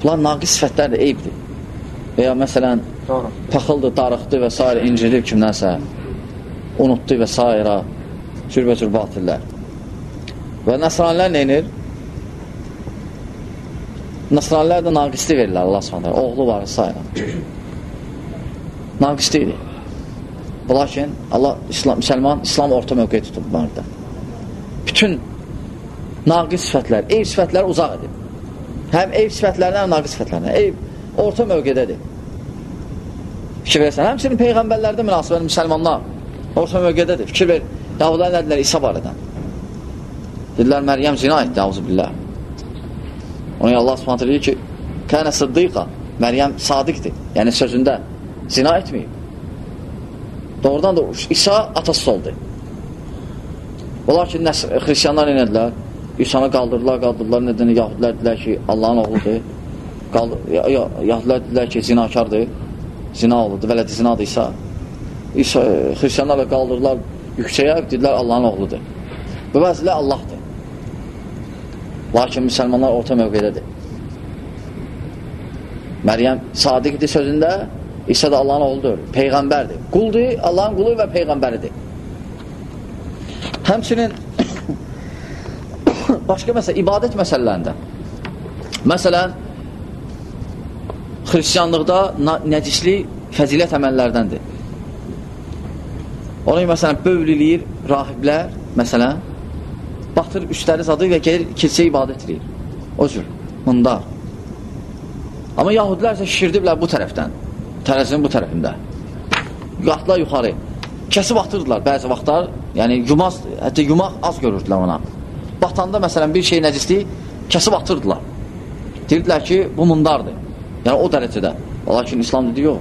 Bunlar naqis sifətlərdir, eyibdir. Və ya məsələn, Paxıldır, darıxdı və s. incirib kimdənsə, unutdu və s. cürbəcür batillər. Və nəsranilər neynir? Nəsranilər də naqisli verirlər Allah s.ə. Oğlu var, s. [COUGHS] Naqislidir. Lakin Allah, İslam, müsəlman, İslam orta mövqeyi tutub bunlarda. Bütün naqis sifətlər, eyv sifətləri uzaq edib. Həm eyv sifətlərindən, həm naqis sifətlərindən. Eyv orta mövqedədir. Fikir versən, həmçinin peyğəmbərlərdə münasibət müsəlmanlar orta mövqedədir. Fikir ver, Yahudan nədilər İsa barədən. Dedilər, Məryəm zina etdi, avzu billah. Ona Allah subhanətə deyir ki, kənə sıddiqa, Məryəm sadiqdir, yəni sözündə zina etməyib. Doğrudan da İsa atası oldu. Olar ki, xristiyanlar inədilər, İsanı qaldırdılar, qaldırdılar, nədən yahudilər dedilər ki, Allahın oğludur. Qaldır, yahudilər dedilər ki, zinakardır, zina oğludur, vələdi zinadır İsa. Xristiyanlarla qaldırdılar yüksəyə, dedilər Allahın oğludur. Bu vəzilə Allahdır. Lakin müsəlmanlar orta mövqedədir. Məryəm sadiqdir sözündə, İsa da Allahın oğludur, peyğəmbərdir. Quldur, Allahın qulu və peyğəmbəridir. Həmçinin [COUGHS] başqa məsələ, ibadət məsələlərində. Məsələn, xristiyanlıqda nəcisli fəzilət əməllərdəndir. Onu məsələn, bövl eləyir rahiblər, məsələn, batır üstləri zadı və gelir kilsə ibadət edir. O cür, mındar. Amma yahudilər isə şişirdiblər bu tərəfdən, tərəzinin bu tərəfində. Qatlar yuxarı. Kəsib atırdılar bəzi vaxtlar, yəni yumaz, hətta yumaq az görürdülər ona. Batanda məsələn bir şey nəcisli kəsib atırdılar. Deyirdilər ki, bu mundardır. Yəni o dərəcədə. Lakin İslam dedi, yox.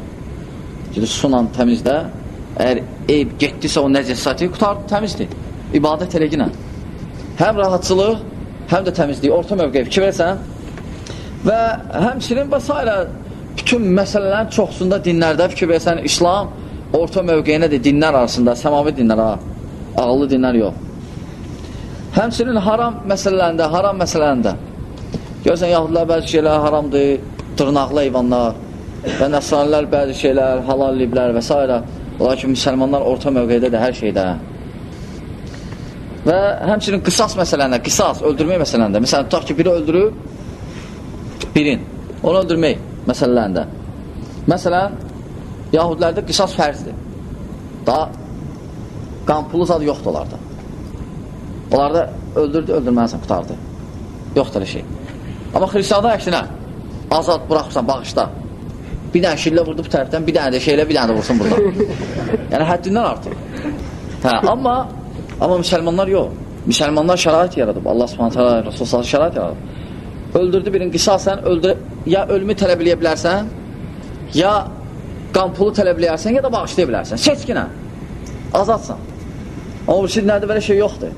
Dedi, sunan təmizdə, əgər eyb getdisə o nəcəsəti qutar, təmizdir. İbadət eləginə. Həm rahatçılıq, həm də təmizlik, orta mövqeyi fikir versən və həmçinin və s. bütün məsələlərin çoxsunda dinlərdə fikir versən, İslam orta mövqeyinədir dinlər arasında, səmavi dinlər ha, ağıllı dinlər yox. Həmçinin haram məsələlərində, haram məsələlərində görsən, yahudlar bəzi şeylər haramdır, dırnaqlı heyvanlar və nəsranilər bəzi şeylər halal liblər və s. Lakin müsəlmanlar orta mövqeydədir hər şeydə. Və həmçinin qisas məsələndə, qisas, öldürmək məsələndə. Məsələn, tutaq ki, biri öldürüb, birin, onu öldürmək məsələlərində. Məsələn, yahudlərdə qisas fərzdir. Daha qampulu zad yoxdur onlarda. Onlarda öldürdü, öldürməlisən, qutardı. Yoxdur elə şey. Amma xristiyanda əksinə, azad buraxırsan, bağışda. Bir dənə şillə vurdu bu tərəfdən, bir dənə də şeylə, bir dənə də vursun burada. [LAUGHS] yəni həddindən artıq. Hə, amma amma müsəlmanlar yox. Müsəlmanlar şərait yaradıb. Allah Subhanahu taala Rasul sallallahu şərait yaradıb. Öldürdü birini qisasən, öldür ya ölümü tələb eləyə bilərsən, ya qan pulu tələb eləyərsən, ya da bağışlaya bilərsən. Seçkinə. Azadsan. Amma bu şey nədir belə şey yoxdur.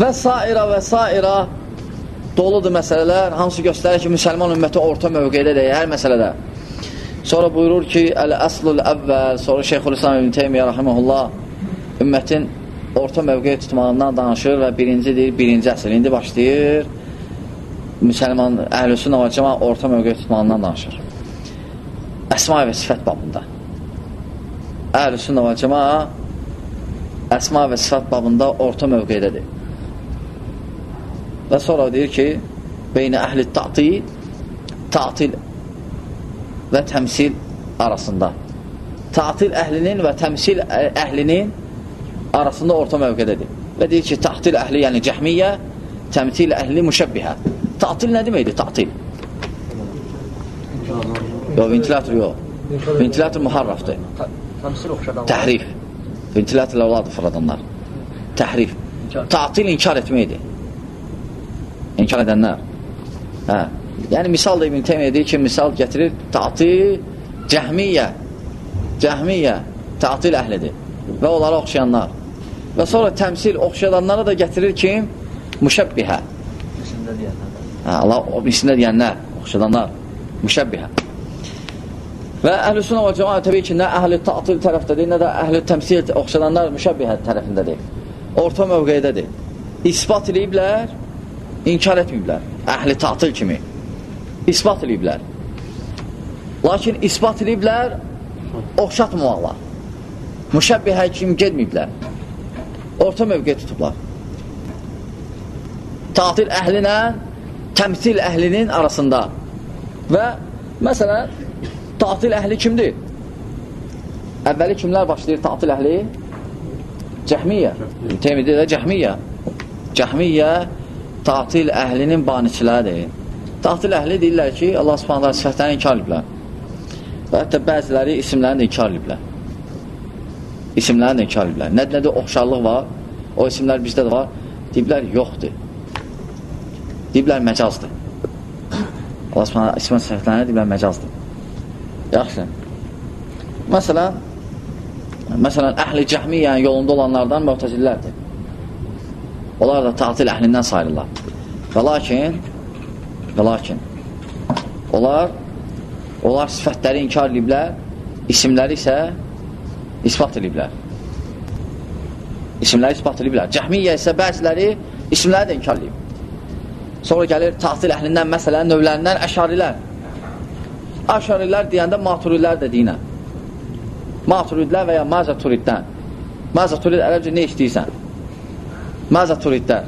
Və saira və saira doludur məsələlər, hansı göstərir ki, müsəlman ümməti orta mövqeydədir hər məsələdə. Sonra buyurur ki, Əl-Əslul əvvəl, sonra Şeyxülislam İbn Teymiyyə rahiməhullah ümmətin orta mövqeyi tutmağından danışır və birincidir, birinci əsr. İndi başlayır, müsəlman, əhlüsün və cəma orta mövqeyi tutmağından danışır. Əsma və sifət babında. Əhlüsün və cəma əsma və sifət babında orta mövqeydədir. Və sonra deyir ki, beynə əhli ta'til, ta'til və təmsil arasında. Ta'til əhlinin və təmsil əhlinin arasında orta mövqədədir. Və deyir ki, ta'til əhli, yəni cəhmiyyə, təmsil əhli müşəbbihə. Ta'til nə deməkdir, ta'til? Yox, ventilator yox. Ventilator müharrafdır. Təmsil oxşadan. Təhrif. Ventilatorla olardı fırladanlar. Təhrif. Ta'til inkar etməkdir inkar edənlər. Hə. Yəni, misal da İbn Teymiyyə deyir ki, misal gətirir, tatil cəhmiyyə, cəhmiyyə, tatil əhlidir və onlara oxşayanlar. Və sonra təmsil oxşayanlara da gətirir ki, müşəbbihə. İsimdə deyənlər. Hə, Allah o ismində deyənlər, oxşadanlar, müşəbbihə. Və əhl-i və cəmaə təbii ki, nə əhl-i tatil tərəfdədir, nə də əhl-i təmsil oxşadanlar müşəbbihə tərəfindədir. Orta mövqeydədir. isbat eləyiblər, inkar etməyiblər. Əhli tatil kimi. İsbat eləyiblər. Lakin isbat eləyiblər oxşatmamaqla. Müşəbbihə kimi gedməyiblər. Orta mövqe tutublar. Tatil əhlinə təmsil əhlinin arasında. Və məsələn, tatil əhli kimdir? Əvvəli kimlər başlayır tatil əhli? Cəhmiyyə. Teymidə də Cəhmiyyə. Cəhmiyyə tatil əhlinin baniçiləridir. Tatil əhli deyirlər ki, Allah subhanələ sifətlərini inkar ediblər. Və hətta bəziləri isimlərini də inkar ediblər. İsimlərini də inkar ediblər. Nədə nədə oxşarlıq var, o isimlər bizdə də var. Deyiblər, yoxdur. Deyiblər, məcazdır. Allah subhanələ ismən sifətlərini deyiblər, məcazdır. Yaxşı. Məsələn, məsələn, əhli cəhmiyyənin yolunda olanlardan mühtəzillərdir. Onlar da tatil əhlindən sayılırlar. Və lakin, və lakin, onlar, onlar sifətləri inkar ediblər, isimləri isə ispat ediblər. İsimləri ispat ediblər. Cəhmiyyə isə bəziləri isimləri də inkar edib. Sonra gəlir tatil əhlindən, məsələn, növlərindən əşarilər. Əşarilər deyəndə maturilər də deyinə. Maturidlər və ya mazaturiddən. Mazaturid ərəbcə nə istəyirsən? Mazaturidlər.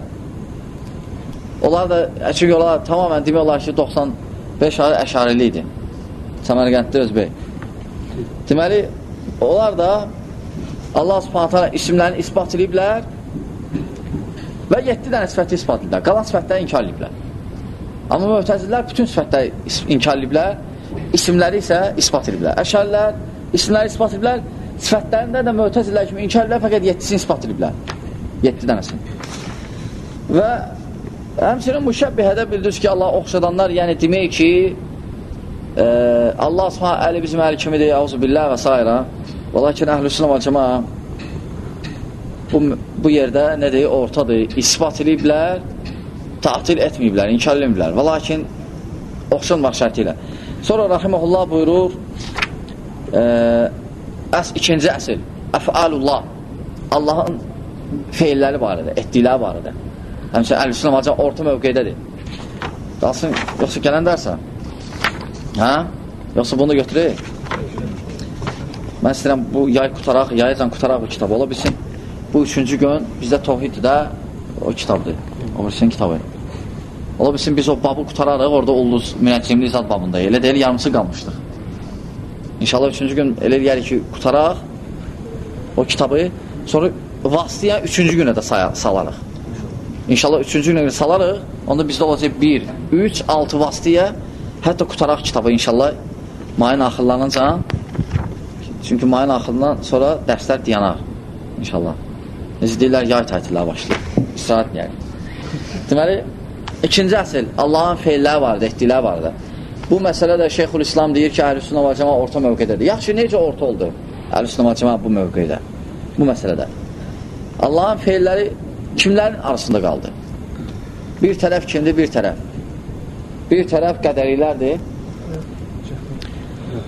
Onlar da, çünki onlar tamamən demək olar ki, 95 ayı əşarili idi. Səmərqənddə özbey. Deməli, onlar da Allah subhanətə isimlərini ispat ediblər və 7 dənə sifəti ispat ediblər. Qalan sifətləri inkar ediblər. Amma möhtəzilər bütün sifətləri inkar ediblər, isimləri isə ispat ediblər. Əşarilər isimləri ispat ediblər, sifətlərində də möhtəzilər kimi inkar ediblər, fəqət 7-sini ispat ediblər. 7 dənəsini. Və Həmçinin müşəbbihədə bildirir ki, Allah oxşadanlar, yəni demək ki, e, Allah subhanə əli bizim əli kimidir, əuzu billah və s. Və lakin əhlüsünə və cəma bu, bu yerdə nədir? Ortadır. İspat ediblər, tatil etməyiblər, inkar ediblər. Və lakin oxşanmaq şərti ilə. Sonra Rahiməhullah buyurur, e, əs, ikinci əsil, əfalullah, Allahın feilləri barədə, etdikləri barədə. Həmçə əl-İslam acaq orta mövqeydədir. Qalsın, yoxsa gələn dərsə? Hə? Yoxsa bunu da götürək? Mən istəyirəm, bu yay qutaraq, yayacan qutaraq bu kitab ola bilsin. Bu üçüncü gün bizdə tohiddir də o kitabdır. O bilsin kitabı. Ola bilsin, biz o babı qutararıq, orada ulduz münəccimlik zad babında. Elə deyil, yarımsı qalmışdıq. İnşallah üçüncü gün elə deyərik ki, qutaraq o kitabı, sonra vasıya üçüncü günə də salarıq. İnşallah üçüncü günə salarıq, onda bizdə olacaq 1, 3, 6 vasitiyə, hətta qutaraq kitabı inşallah mayın axırlarınca, çünki mayın axırından sonra dərslər diyanar, inşallah. Necə deyirlər, yay tətillər başlayır, istirahət yəni. Deməli, ikinci əsl, Allahın feilləri vardır, etdikləri vardır. Bu məsələ də Şeyxul İslam deyir ki, Əhl-i və Cəma orta mövqedədir. Yaxşı, necə orta oldu Əhl-i və Cəma bu mövqedə, bu məsələdə? Allahın feilləri kimlərin arasında qaldı? Bir tərəf kimdir? Bir tərəf. Bir tərəf qədərilərdir.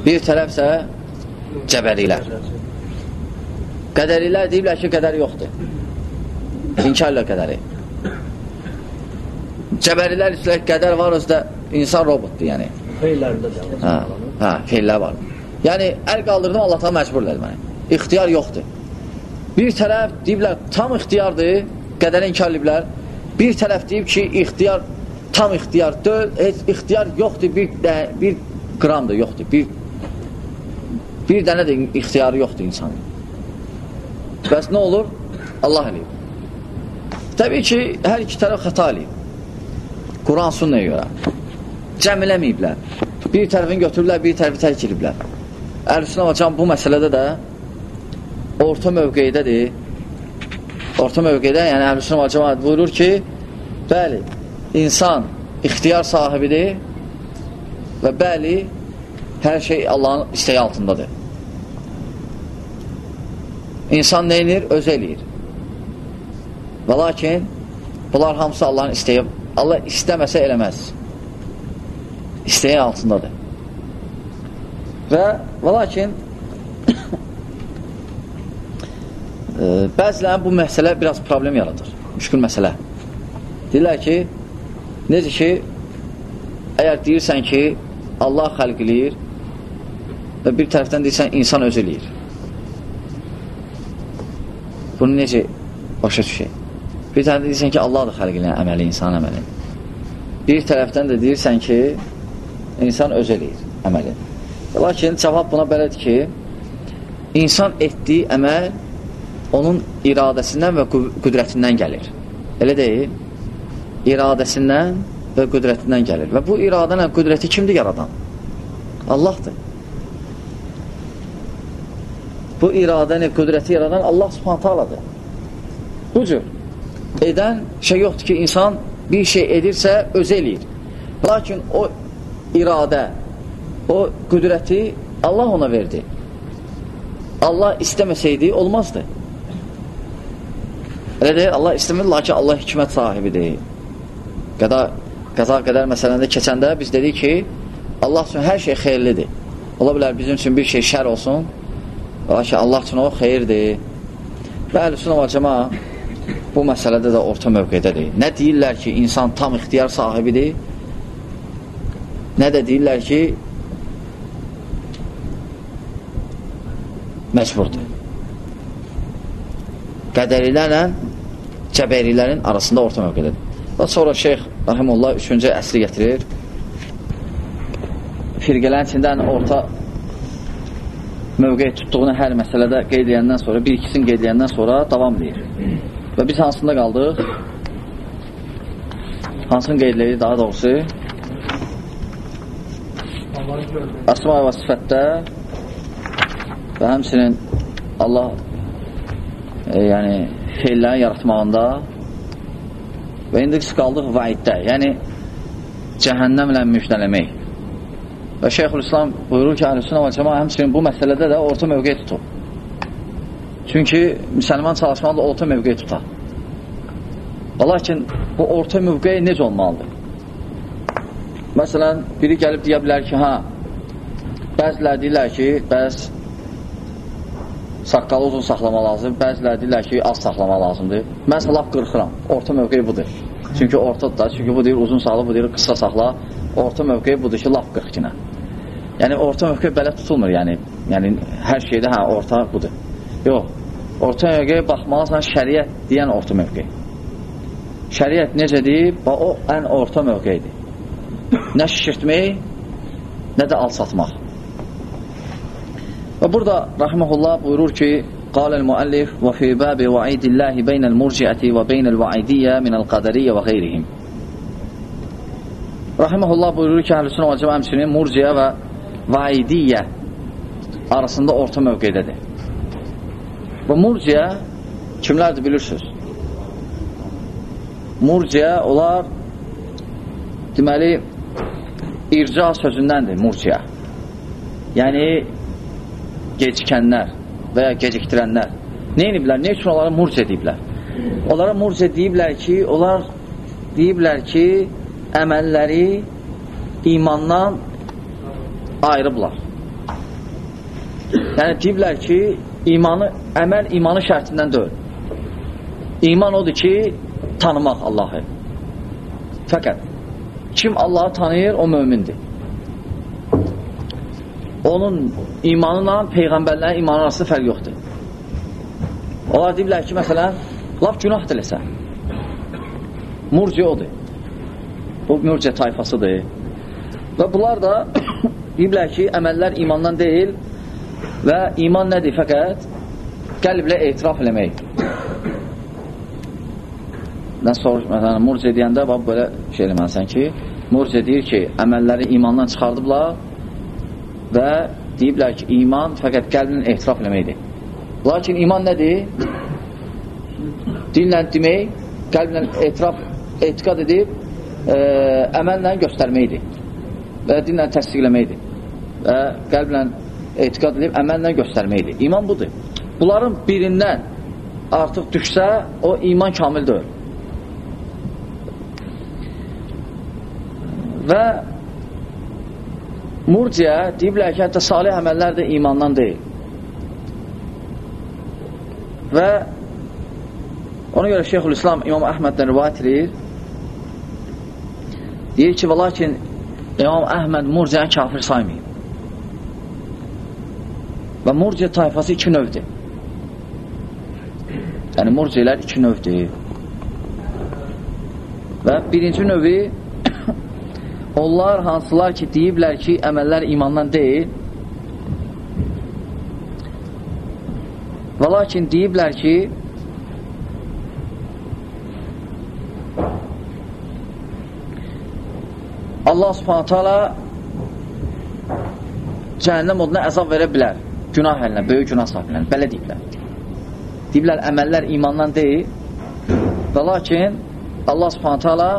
Bir tərəfsə cəbərilər. Qədərilər deyiblər ki, qədər yoxdur. İnkarla qədəri. Cəbərilər isə qədər var, özdə insan robotdur, yəni. Feillərində də. Hə, hə, feillər var. Yəni, əl qaldırdım, Allah tam məcbur elədi məni. İxtiyar yoxdur. Bir tərəf deyiblər, tam ixtiyardır, qədərə inkar ediblər. Bir tərəf deyib ki, ixtiyar, tam ixtiyar deyil, heç ixtiyar yoxdur, bir, də, bir qram da yoxdur, bir, bir dənə də ixtiyarı yoxdur insanın. Bəs nə olur? Allah eləyib. Təbii ki, hər iki tərəf xəta eləyib. Quran sünnəyə görə. Cəm eləməyiblər. Bir tərəfini götürürlər, bir tərəfi tərk ediblər. Hocam bu məsələdə də orta mövqeydədir orta mövqedə, yəni Əhl-Sünnə və Cemaat buyurur ki, bəli, insan ixtiyar sahibidir və bəli, hər şey Allahın istəyi altındadır. İnsan neynir? Öz eləyir. Və lakin, bunlar hamısı Allahın istəyi, Allah istəməsə eləməz. İstəyi altındadır. Və, və lakin, bəzilərin bu məsələ biraz problem yaradır. Müşkül məsələ. Deyirlər ki, necə ki, əgər deyirsən ki, Allah xəlq eləyir və bir tərəfdən deyirsən, insan özü eləyir. Bunu necə başa düşək? Bir tərəfdən deyirsən ki, Allah da xəlq eləyən əməli, insan əməli. Bir tərəfdən də deyirsən ki, insan özü eləyir əməli. Lakin cavab buna belədir ki, insan etdiyi əməl onun iradəsindən və qüdrətindən gəlir. Elə deyil? İradəsindən və qüdrətindən gəlir. Və bu iradənə qüdrəti kimdir yaradan? Allahdır. Bu iradəni, qüdrəti yaradan Allah subhanətə aladır. Bu cür edən şey yoxdur ki, insan bir şey edirsə, öz eləyir. Lakin o iradə, o qüdrəti Allah ona verdi. Allah istəməsəydi, olmazdı. Elə deyil, Allah istəmir, lakin Allah hikmət sahibidir. Qəda, qəza qədər məsələndə keçəndə biz dedik ki, Allah üçün hər şey xeyirlidir. Ola bilər bizim üçün bir şey şər olsun, lakin Allah üçün o xeyirdir. Və əl-üsün və cəma bu məsələdə də orta mövqedədir. Nə deyirlər ki, insan tam ixtiyar sahibidir, nə də deyirlər ki, məcburdur. Qədərilərlə cəbərilərin arasında orta mövqedədir. Və sonra şeyx Rahimullah üçüncü əsri gətirir. Firqələrin içindən orta mövqeyi tutduğunu hər məsələdə qeyd edəndən sonra, bir ikisini qeyd edəndən sonra davam edir. Və biz hansında qaldıq? Hansını qeyd edirik daha doğrusu? Əsma və sifətdə və həmsinin Allah e, yəni feillərin yaratmağında və indi qaldıq vaiddə, yəni cəhənnəmlə müjdələmək. Və Şeyxülislam buyurur ki, Əhlüsünə və Cəma həmçinin bu məsələdə də orta mövqey tutub. Çünki müsəlman çalışmalı orta mövqey tutar. Lakin bu orta mövqey necə olmalıdır? Məsələn, biri gəlib deyə bilər ki, hə, bəzilər deyirlər ki, bəz saqqalı uzun saxlama lazım, bəzilər deyirlər ki, az saxlama lazımdır. Mən isə laf qırxıram, orta mövqey budur. Çünki ortadır da, çünki bu deyir uzun saxla, bu deyir qısa saxla, orta mövqey budur ki, laf qırxkinə. Yəni, orta mövqey belə tutulmur, yəni, yəni hər şeydə, hə, orta budur. Yox, orta mövqey baxmalısan şəriət deyən orta mövqey. Şəriət necə deyib, o ən orta mövqeydir. Nə şişirtmək, nə də alçatmaq. Və burada rahimehullah buyurur ki, قال المؤلف وفي باب وعيد الله بين المرجئة وبين الوعيدية من القدرية وغيرهم Rahiməhullah buyurur ki, Əhlüsünə və Cəmə həmçinin murciyə və vaidiyyə arasında orta mövqeydədir. Və murciyə kimlərdir bilirsiniz? Murciyə onlar deməli irca sözündəndir murciyə. Yəni gecikənlər və ya gecikdirənlər. Nə ediblər? Nə üçün onlara murc ediblər? Onlara murc ediblər ki, onlar deyiblər ki, əməlləri imandan ayrıblar. Yəni, deyiblər ki, imanı, əməl imanı şərtindən deyil. İman odur ki, tanımaq Allahı. Fəqət, kim Allahı tanıyır, o mömindir onun imanıyla peyğəmbərlərin imanı arasında fərq yoxdur. Onlar deyiblər ki, məsələn, laf günah diləsə. Murci odur. Bu mürcə tayfasıdır. Və bunlar da [COUGHS] deyiblər ki, əməllər imandan deyil və iman nədir fəqət? Qəlblə etiraf eləmək. Mən soruş, məsələn, murci deyəndə bax, belə şey eləməlisən ki, murci deyir ki, əməlləri imandan çıxardıblar və deyiblər ki, iman fəqət qəlblə ehtiraf eləməkdir. Lakin iman nədir? Dillə demək, qəlblə etiraf, etiqad edib, e, əməllə göstərməkdir. Və dillə təsdiqləməkdir. Və qəlblə etiqad edib, əməllə göstərməkdir. İman budur. Bunların birindən artıq düşsə, o iman kamil deyil. Və Murciə deyiblər ki, hətta salih əməllər də imandan deyil. Və ona görə Şeyxül İslam İmam Əhməddən rivayət edir Deyir ki, və lakin İmam Əhməd murciəni kafir saymayıb. Və murciə tayfası iki növdür. Yəni murcilər iki növdür. Və birinci növü onlar hansılar ki, deyiblər ki, əməllər imandan deyil. Və lakin deyiblər ki, Allah subhanətə ala cəhənnəm oduna əzab verə bilər. Günah əlinə, böyük günah sahiblərinə. Belə deyiblər. Deyiblər, əməllər imandan deyil. Və lakin Allah subhanətə ala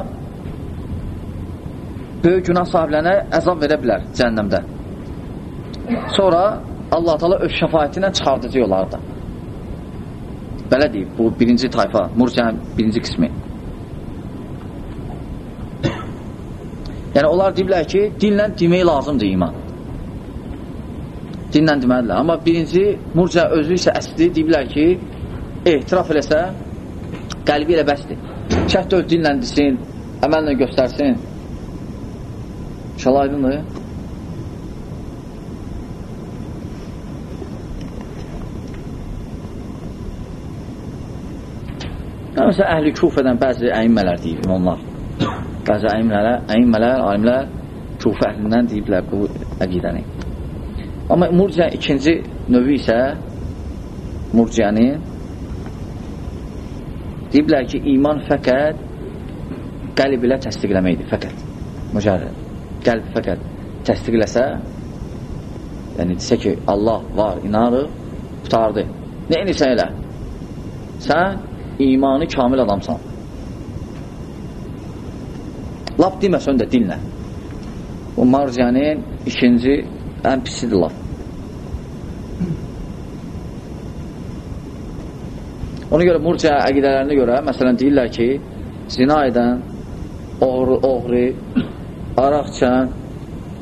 böyük günah sahiblərinə əzab verə bilər cəhənnəmdə. Sonra Allah Teala öz şəfayəti ilə çıxardacaq onları da. Belə deyib, bu birinci tayfa, murciənin birinci qismi. Yəni, onlar deyiblər ki, dinlə demək lazımdır iman. Dinlə deməlidirlər. Amma birinci, murciə özü isə əsli deyiblər ki, ehtiraf eləsə, qəlbi ilə bəsdir. Şəhd öz dinlə desin, əməllə göstərsin. İnşallah aydındır. Məsələn, əhli küfədən bəzi əyimmələr deyib, imamlar. Bəzi əyimmələr, əyimmələr, alimlər küfə əhlindən deyiblər bu əqidəni. Amma murciə ikinci növü isə murciənin deyiblər ki, iman fəqət qəlb ilə təsdiqləməkdir, fəqət. Mücərrəd. Qəlb fəqət təsdiqləsə, yəni desə ki, Allah var, inanır, qutardı. Nə inirsən elə? Sən imanı kamil adamsan. Lap deməsən də dinlə. Bu marciənin ikinci ən pisidir laf. Ona görə murciə əqidələrinə görə, məsələn, deyirlər ki, zina edən, oğru, oğri, araq çən,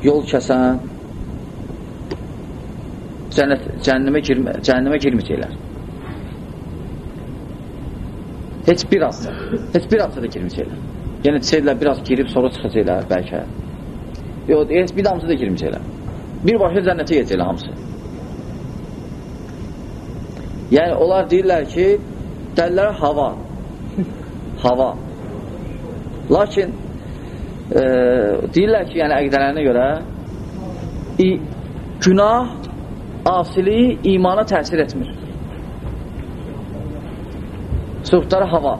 yol kəsən, cənnət, cəhənnəmə, girmə, cəhənnəmə girməyəcəklər. Heç bir azca. Heç bir azca da girməyəcəklər. Yəni desəydilər, biraz girib sonra çıxacaqlar bəlkə. Yox, heç bir damcı da girməyəcəklər. Birbaşa cənnətə gedəcəklər hamısı. Yəni, onlar deyirlər ki, dəllərə hava. [LAUGHS] hava. Lakin e, deyirlər ki, yəni əqdələrinə görə i, günah asili imana təsir etmir. Suhtarı hava.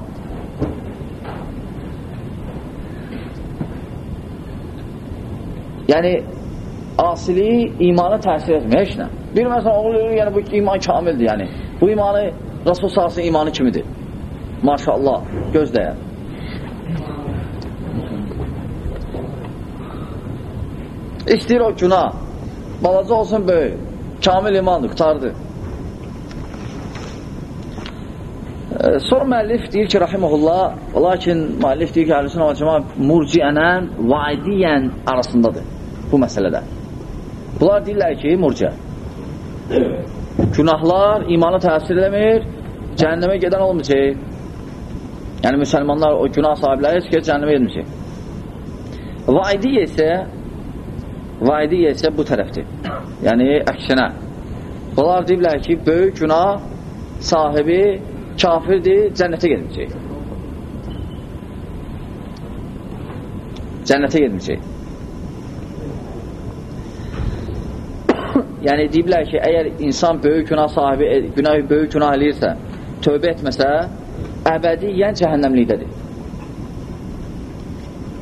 Yəni, asili imana təsir etmir, heç nə. Bir məsələn, oğul ölür, yəni bu iman kamildir, yəni. Bu imanı, Rasul sahasının imanı kimidir. Maşallah, gözdəyər. İstəyir o günah, balaca olsun böyük, kamil imandır, qutardır. Sonra müəllif deyir ki, rahiməhullah, lakin müəllif deyir ki, əhlüsün avacıma murciənən, vaidiyən arasındadır bu məsələdə. Bunlar deyirlər ki, murciə. Günahlar imana təsir eləmir, cəhənnəmə gedən olmayacaq. Yəni, müsəlmanlar, o günah sahibləri heç ki, cəhənnəmə gedməyəcək. Vaidiyyə isə vaidiyyə isə bu tərəfdir. Yəni, əksinə. Bunlar deyirlər ki, böyük günah sahibi kafirdir, cənnətə gedməyəcək. Cənnətə gedməyəcək. yəni deyiblər ki, əgər insan böyük günah sahibi, günah, böyük günah eləyirsə, tövbə etməsə, əbədiyyən cəhənnəmlikdədir.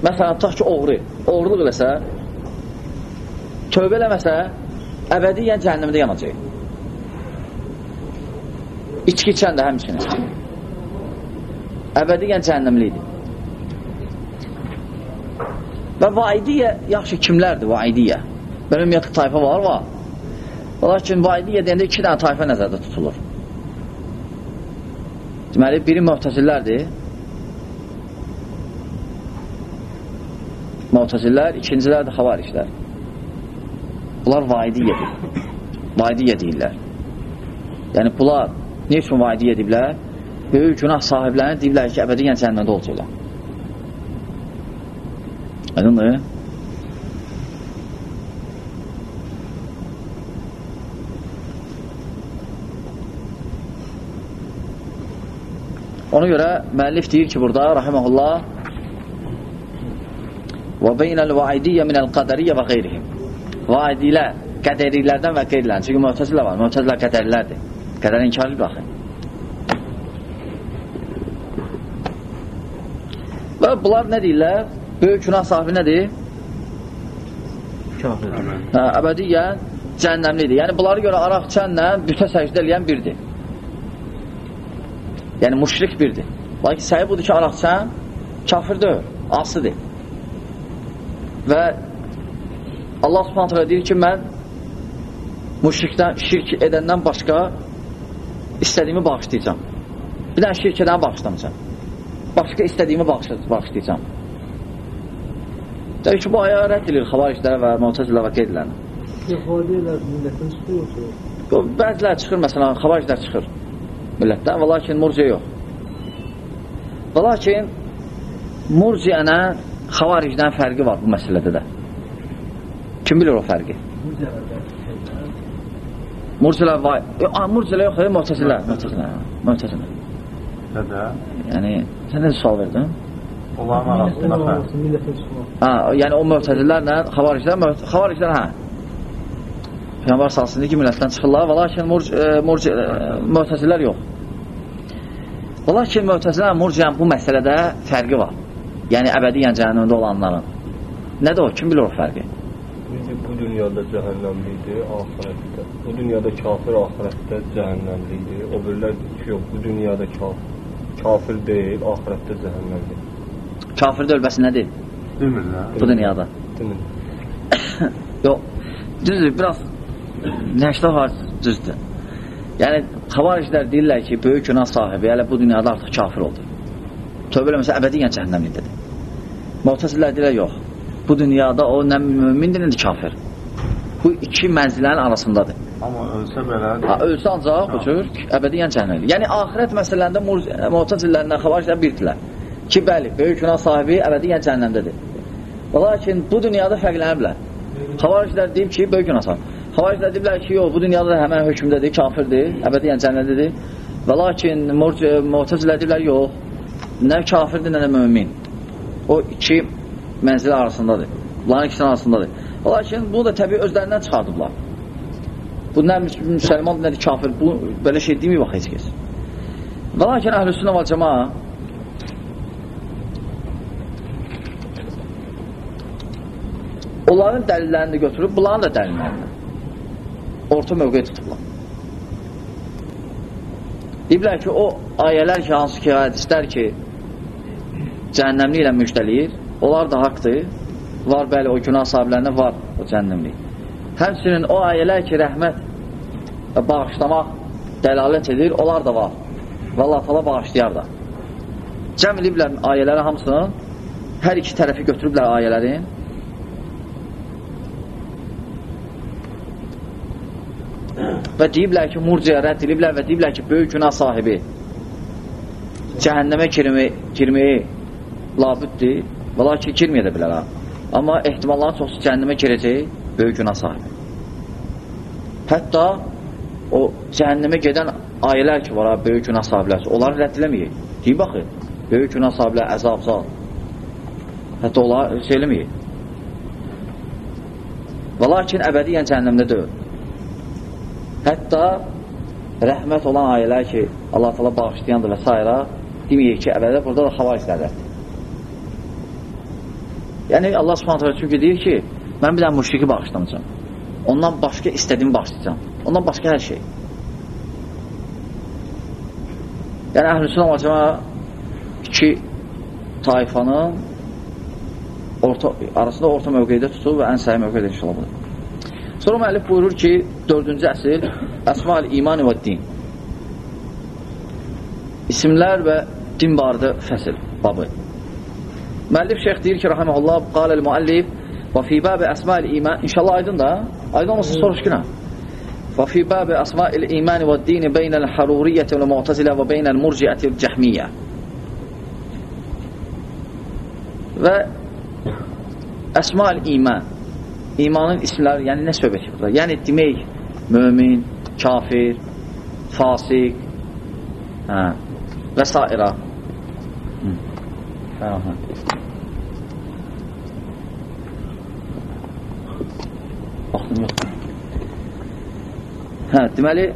Məsələn, tutaq ki, oğru, oğurluq eləsə, tövbə eləməsə, əbədiyyən cəhənnəmdə yanacaq. İçki içən də həmçinin. Əbədiyyən cəhənnəmlidir. Və vaidiyyə, yaxşı, kimlərdir vaidiyyə? Belə ümumiyyətli tayfa var, var. Lakin vaidiyyə deyəndə iki dənə tayfa nəzərdə tutulur. Deməli, biri möhtəzillərdir. Möhtəzillər, ikincilər də havarişlər. Bunlar vaidiyyədir. Vaidiyyə deyirlər. Yəni, bunlar ne üçün vaidiyyə deyiblər? Böyük günah sahiblərini deyiblər ki, əbədiyyən cəhənnəmdə olacaqlar. Aydındır? Ona görə müəllif deyir ki, burada rahimehullah və beynəl vaidiyyə minəl qədəriyyə və qeyrihim. Vaidilər, qədərilərdən və qeyrilərdən. Çünki mühtəzilə var. Mühtəzilə qədərilərdir. Qədər inkarlı baxın. Və bunlar nə deyirlər? Böyük günah sahibi nədir? Kafir. Hə, əbədiyyən cəhənnəmlidir. Yəni, bunlara görə araq içənlə bütə səcdə eləyən birdir. Yəni, müşrik birdir. Lakin səhi budur ki, araq içən kafir deyil, asıdır. Və Allah subhanətlə deyir ki, mən müşrikdən, şirk edəndən başqa istədiyimi bağışlayacağım. Bir dənə şirk edəni bağışlamayacağım. Başqa istədiyimi bağışlayacağım. Deyir ki, bu aya rədd edilir xavariclərə və mütəzilə və yoxsa? Bəzilər çıxır, məsələn, xavariclər çıxır millətdən, və lakin murciə yox. Və lakin murciənə xavaricdən fərqi var bu məsələdə də. Kim bilir o fərqi? Murciələr var. Murciələr yox, mütəzilə. Mütəzilə. Mütəzilə. Dədə, Yəni, sən nə sual verdin? onların arasında fərq. Ha, yəni o mütəzillərlə xavariclər, xavariclər hə. Peyğəmbər salsın ki, millətdən çıxırlar, və lakin murc, e, murc, e, mütəzillər yox. Və lakin mütəzillər, murciyyən bu məsələdə fərqi var. Yəni, əbədiyyən cəhənnəmdə olanların. Nədir o? Kim bilir o fərqi? Bu dünyada cəhənnəmlidir, ahirətdə. Bu dünyada kafir, ahirətdə cəhənnəmlidir. O birilər ki, yox, bu dünyada kafir, kafir deyil, ahirətdə cəhənnəmlidir. Kafir də ölbəsi nədir? Demirlər. Bu dünyada. Demin. [COUGHS] Yox, düzdür, biraz nəşdə var, düzdür. Yəni, xavariclər deyirlər ki, böyük günah sahibi, hələ bu dünyada artıq kafir oldu. Tövbə eləməsə əbədiyyən cəhənnəmlikdir. Muhtəzillər deyirlər, yox. Bu dünyada o nə mümindir, nə də kafir. Bu iki mənzillərin arasındadır. Amma ölsə belə Ha, ölsə ancaq bu cür əbədiyyən cəhənnəmlik. Yəni, ahirət məsələlərində muhtəzillərlə xavariclər birdirlər. Ki, bəli, böyük günah sahibi əbədiyyən cəhənnəmdədir. Lakin bu dünyada fərqləniblər. Xavariclər deyib ki, böyük günah sahibi. Xavariclər deyiblər ki, yox, bu dünyada da həmən hökmdədir, kafirdir, əbədiyyən cənnətlidir. Və lakin muhtəzilər deyiblər, yox, nə kafirdir, nə də mümin. O iki mənzil arasındadır. Bunların ikisinin arasındadır. Lakin bunu da təbii özlərindən çıxardıblar. Bu nə müsəlman, nə də kafir, bu belə şey deməyib bax heç kəs. Və lakin əhlüsünə və cəma onların dəlillərini götürüb, bunların da dəlillərini orta mövqe tutublar. Deyiblər ki, o ayələr ki, hansı ki, hədislər ki, cəhənnəmli ilə müjdəliyir, onlar da haqdır. Var, bəli, o günah sahiblərində var o cəhənnəmli. Həmçinin o ayələr ki, rəhmət və bağışlamaq dəlalət edir, onlar da var. Və Allah tala bağışlayar da. Cəm ediblər ayələri hamısını, hər iki tərəfi götürüblər ayələrin, və deyiblər ki, murciyə rədd ediblər və deyiblər ki, böyük günah sahibi cəhənnəmə girməyi, girməyi labüddür və lakin girməyə də bilər ha. Amma ehtimalların çoxsu cəhənnəmə girəcək böyük günah sahibi. Hətta o cəhənnəmə gedən ayələr ki var böyük günah sahiblər, onları rədd eləməyək. Deyib baxın, böyük günah sahiblər əzabsal. Hətta onları şey eləməyək. Və lakin əbədiyyən cəhənnəmdə deyil. Hətta rəhmət olan ayələr ki, Allah təala bağışlayandır və s. deməyək ki, əvvəldə burada da xavariclərdir. Yəni Allah Subhanahu taala çünki deyir ki, mən bir dənə müşriki bağışlamayacağam. Ondan başqa istədiyimi bağışlayacağam. Ondan başqa hər şey. Yəni Əhlüsünnə və Cəmaa iki tayfanın orta, arasında orta mövqeydə tutub və ən səhi mövqeydə inşallah budur. Sonra müəllif buyurur ki, dördüncü əsr Əsma-ül İman və Din İsimlər və din barədə fəsil babı. Müəllif şeyx deyir ki, rahiməhullah, qaləl müəllif və fi bəbi əsma-ül iman İnşallah aydın da, aydın olmasa soruş günə. Və fi bəbi əsma-ül iman və dini beynəl haruriyyəti və mu'tazilə və beynəl murciəti və cəhmiyyə. Və əsmal iman. İmanın isimləri, yəni nə söhbət edir? Yəni demək, mömin, kafir, fasik, hə, və s. Hı. Hə, hə. Vaxtım yoxdur. Hə, deməli,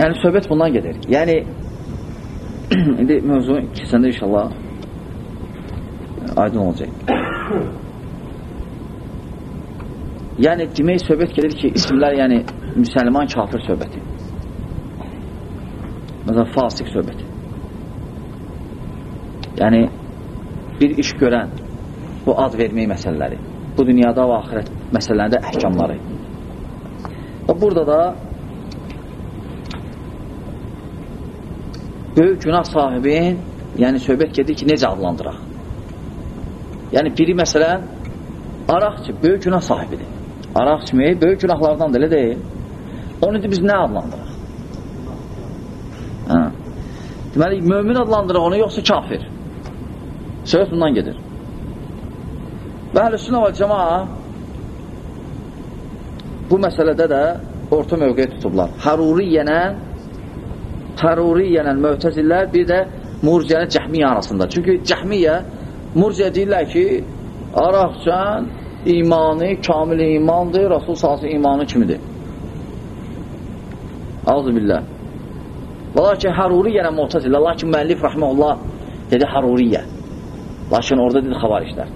yəni söhbət bundan gedir. Yəni, [CLEARS THROAT] indi mövzu keçəndə inşallah aydın olacaq. [CLEARS THROAT] yəni, demək söhbət gedir ki, isimlər, yəni, müsəlman kafir söhbəti. Məsələn, fasik söhbəti. Yəni, bir iş görən, bu ad vermək məsələləri, bu dünyada və axirət məsələlərində əhkamları. Və burada da böyük günah sahibin, yəni söhbət gedir ki, necə adlandıraq? Yəni, biri məsələn, araqçı, böyük günah sahibidir. Araq içmək böyük günahlardan da elə deyil. Onu biz nə adlandıraq? Hə. Deməli, mömin adlandıraq onu, yoxsa kafir? Söhbət bundan gedir. Və əhl-i və cəmaa bu məsələdə də orta mövqeyi tutublar. Haruri yenən Haruri yenən möhtəzillər bir də murciyəni cəhmiyyə arasında. Çünki cəhmiyyə murciyə deyirlər ki, araqcan imanı kamil imandır, Rasul salsı imanı kimidir. Azı billah. Və lakin Haruri yenə möhtəzillər, lakin müəllif rəhməlullah dedi Haruriyyə. Lakin orada dedi xavarişlər.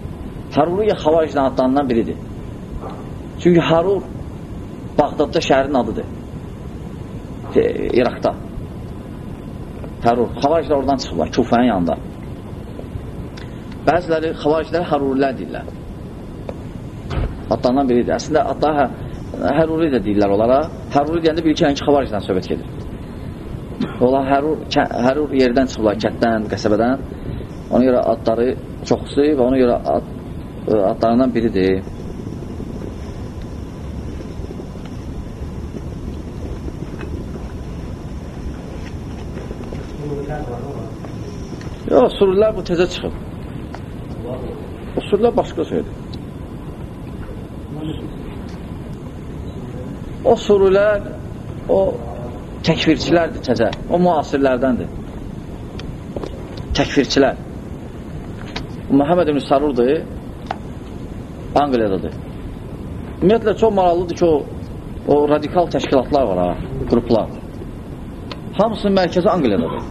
Haruriyə xavaricdən adlarından biridir. Çünki Harur Bağdadda şəhərin adıdır. İraqda. Harur. Xavariclər oradan çıxırlar, Kufənin yanında. Bəziləri xavariclər Harurilər deyirlər. Adlarından biridir. Əslində adlar hə, Həruri də deyirlər onlara. Həruri deyəndə bir iki ki, xavaricdən söhbət gedir. Onlar Hərur, Hərur yerdən çıxırlar, kətdən, qəsəbədən. Ona görə adları çoxsu və ona görə ad, adlarından biridir. Yox, sururlar bu tezə çıxıb. O sururlar başqa şeydir. O sururlar, o təkfirçilərdir təzə. O müasirlərdəndir. Təkfirçilər. Muhammed ibn Sarurdur. Angliyadadır. Ümumiyyətlə, çox maraqlıdır ki, o, o radikal təşkilatlar var ha, qruplar. Hamısının mərkəzi Angliyadadır.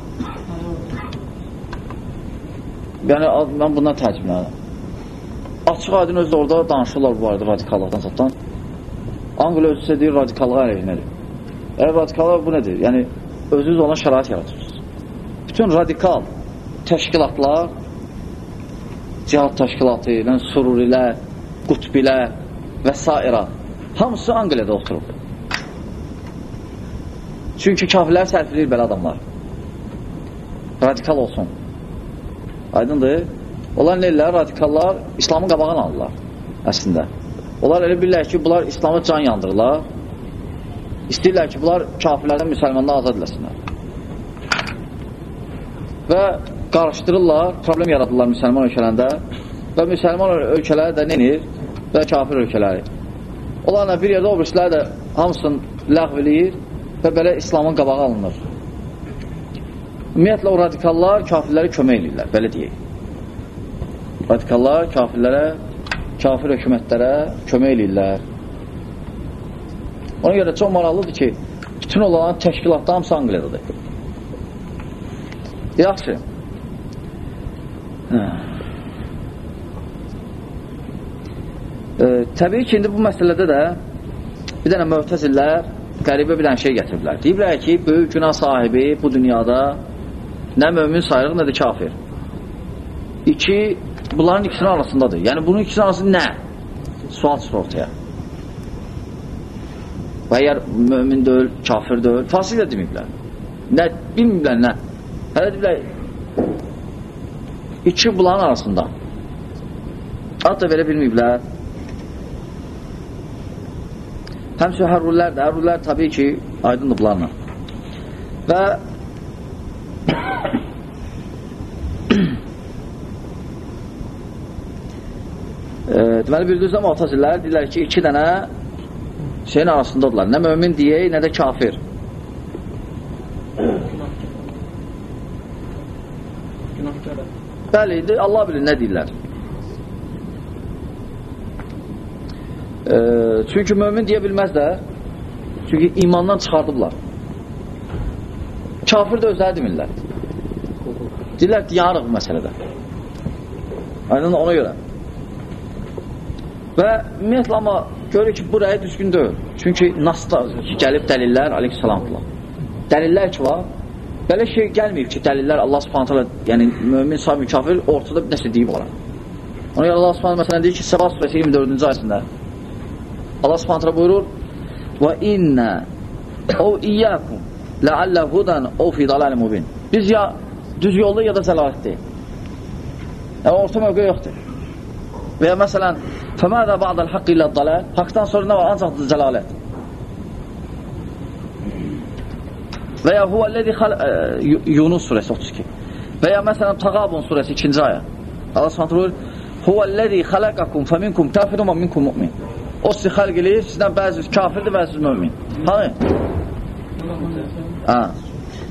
Yəni, mən bundan təəccüblənirəm. Açıq aydın özü orada danışırlar bu arada radikallıqdan satdan. Angliya özü deyir radikallığa əleyhinədir. Əgər radikallar bu nədir? Yəni, özünüz olan şərait yaratırsınız. Bütün radikal təşkilatlar, cihad təşkilatı, yəni, sururilər, qutbilər və s. hamısı Angliyada oturub. Çünki kafirlər sərfləyir belə adamlar. Radikal olsun. Aydındır? Onlar neyirlər? Radikallar İslamın qabağını alırlar əslində. Onlar elə bilirlər ki, bunlar İslamı can yandırırlar. İstəyirlər ki, bunlar kafirlərdən müsəlmandan azad eləsinlər. Və qarışdırırlar, problem yaradırlar müsəlman ölkələrində və müsəlman ölkələri də neyir? Və kafir ölkələri. Onlarla bir yerdə o birisləri də hamısını ləğv eləyir və belə İslamın qabağı alınır. Ümumiyyətlə, o radikallar kafirləri kömək edirlər, belə deyək. Radikallar kafirlərə, kafir hökumətlərə kömək edirlər. Ona görə çox maraqlıdır ki, bütün olan təşkilatda hamısı Angliyadadır. Yaxşı. Hə. E, təbii ki, indi bu məsələdə də bir dənə möhtəzillər qəribə bir dənə şey gətiriblər. Deyiblər ki, böyük günah sahibi bu dünyada nə mömin sayırıq, nə də kafir. İki, bunların ikisinin arasındadır. Yəni, bunun ikisinin arası nə? Sual çıxır ortaya. Və əgər mömin deyil, kafir deyil, fasik də deməyiblər. Nə, bilməyiblər, nə? Hələ deyiblər, iki bunların arasında. Da verə bilməyiblər. Həmçinin hərrullər də, hərrullər təbii ki, aydındır planla. Və [COUGHS] e, deməli, bildiriz amma atazilləri deyirlər ki, iki dənə şeyin arasındadırlar. Nə mömin deyək, nə də kafir. Bəli, Allah bilir nə deyirlər. E, çünki mömin deyə bilməzlər. Çünki imandan çıxardıblar. Kafir də özləri demirlər. Deyirlər, diyarıq bu məsələdə. Aynen ona görə. Və ümumiyyətlə, amma görür ki, bu rəyi düzgün deyil. Çünki nasda gəlib dəlillər, aleyhissalamdırlar. Dəlillər ki, var. Belə şey gəlməyib ki, dəlillər Allah subhanət hələ, yəni mümin, sahib, kafir ortada bir nəsə deyib olar. Ona görə Allah subhanət məsələn deyir ki, Səba surəsi 24-cü ayəsində Allah subhanət hələ buyurur və innə o iyyəkum ləallə hudən o fi daləli mubin. Biz ya düz yolda ya da zəlalətdir. Yəni, orta mövqe yoxdur. Və ya məsələn, fəmədə ba'dəl haqqı ilə daləl, haqdan sonra nə var? Ancaq zəlalət. Və ya huvəlləzi Yunus surəsi 32. Və ya məsələn, Tağabun surəsi 2-ci ayə. Allah s.ə. buyur, huvəlləzi xaləqakum fəminkum kafirun və minkum mu'min. O sizi xalq eləyir, sizdən bəzi kafirdir, bəzi mümin. Hani? Ha.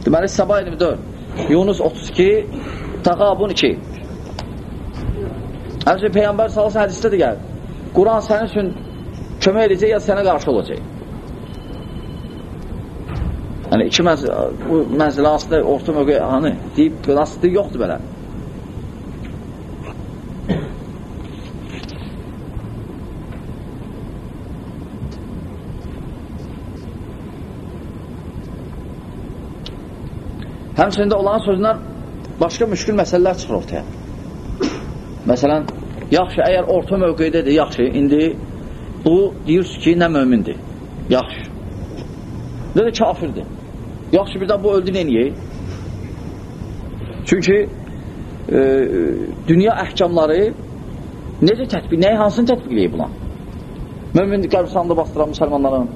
Deməli, Səba 24, Yunus 32, Tağabun 2. Həmçinin Peyğəmbər salası hədisdə də gəlir. Quran sənin üçün kömək edəcək ya sənə qarşı olacaq. Yəni, iki mənzilə aslında orta mövqe, hani, deyib, nasıl yoxdur belə. Həmçində olan sözündən başqa müşkül məsələlər çıxır ortaya. Məsələn, yaxşı, əgər orta mövqeydədir, yaxşı, indi bu deyirsiniz ki, nə mömindir. Yaxşı. Nə də kafirdir. Yaxşı, birdən bu öldü neyəyək? Çünki e, dünya əhkamları necə tətbiq, nəyə hansını tətbiq eləyib buna? Mömin qəbirsanlığı bastıran müsəlmanların,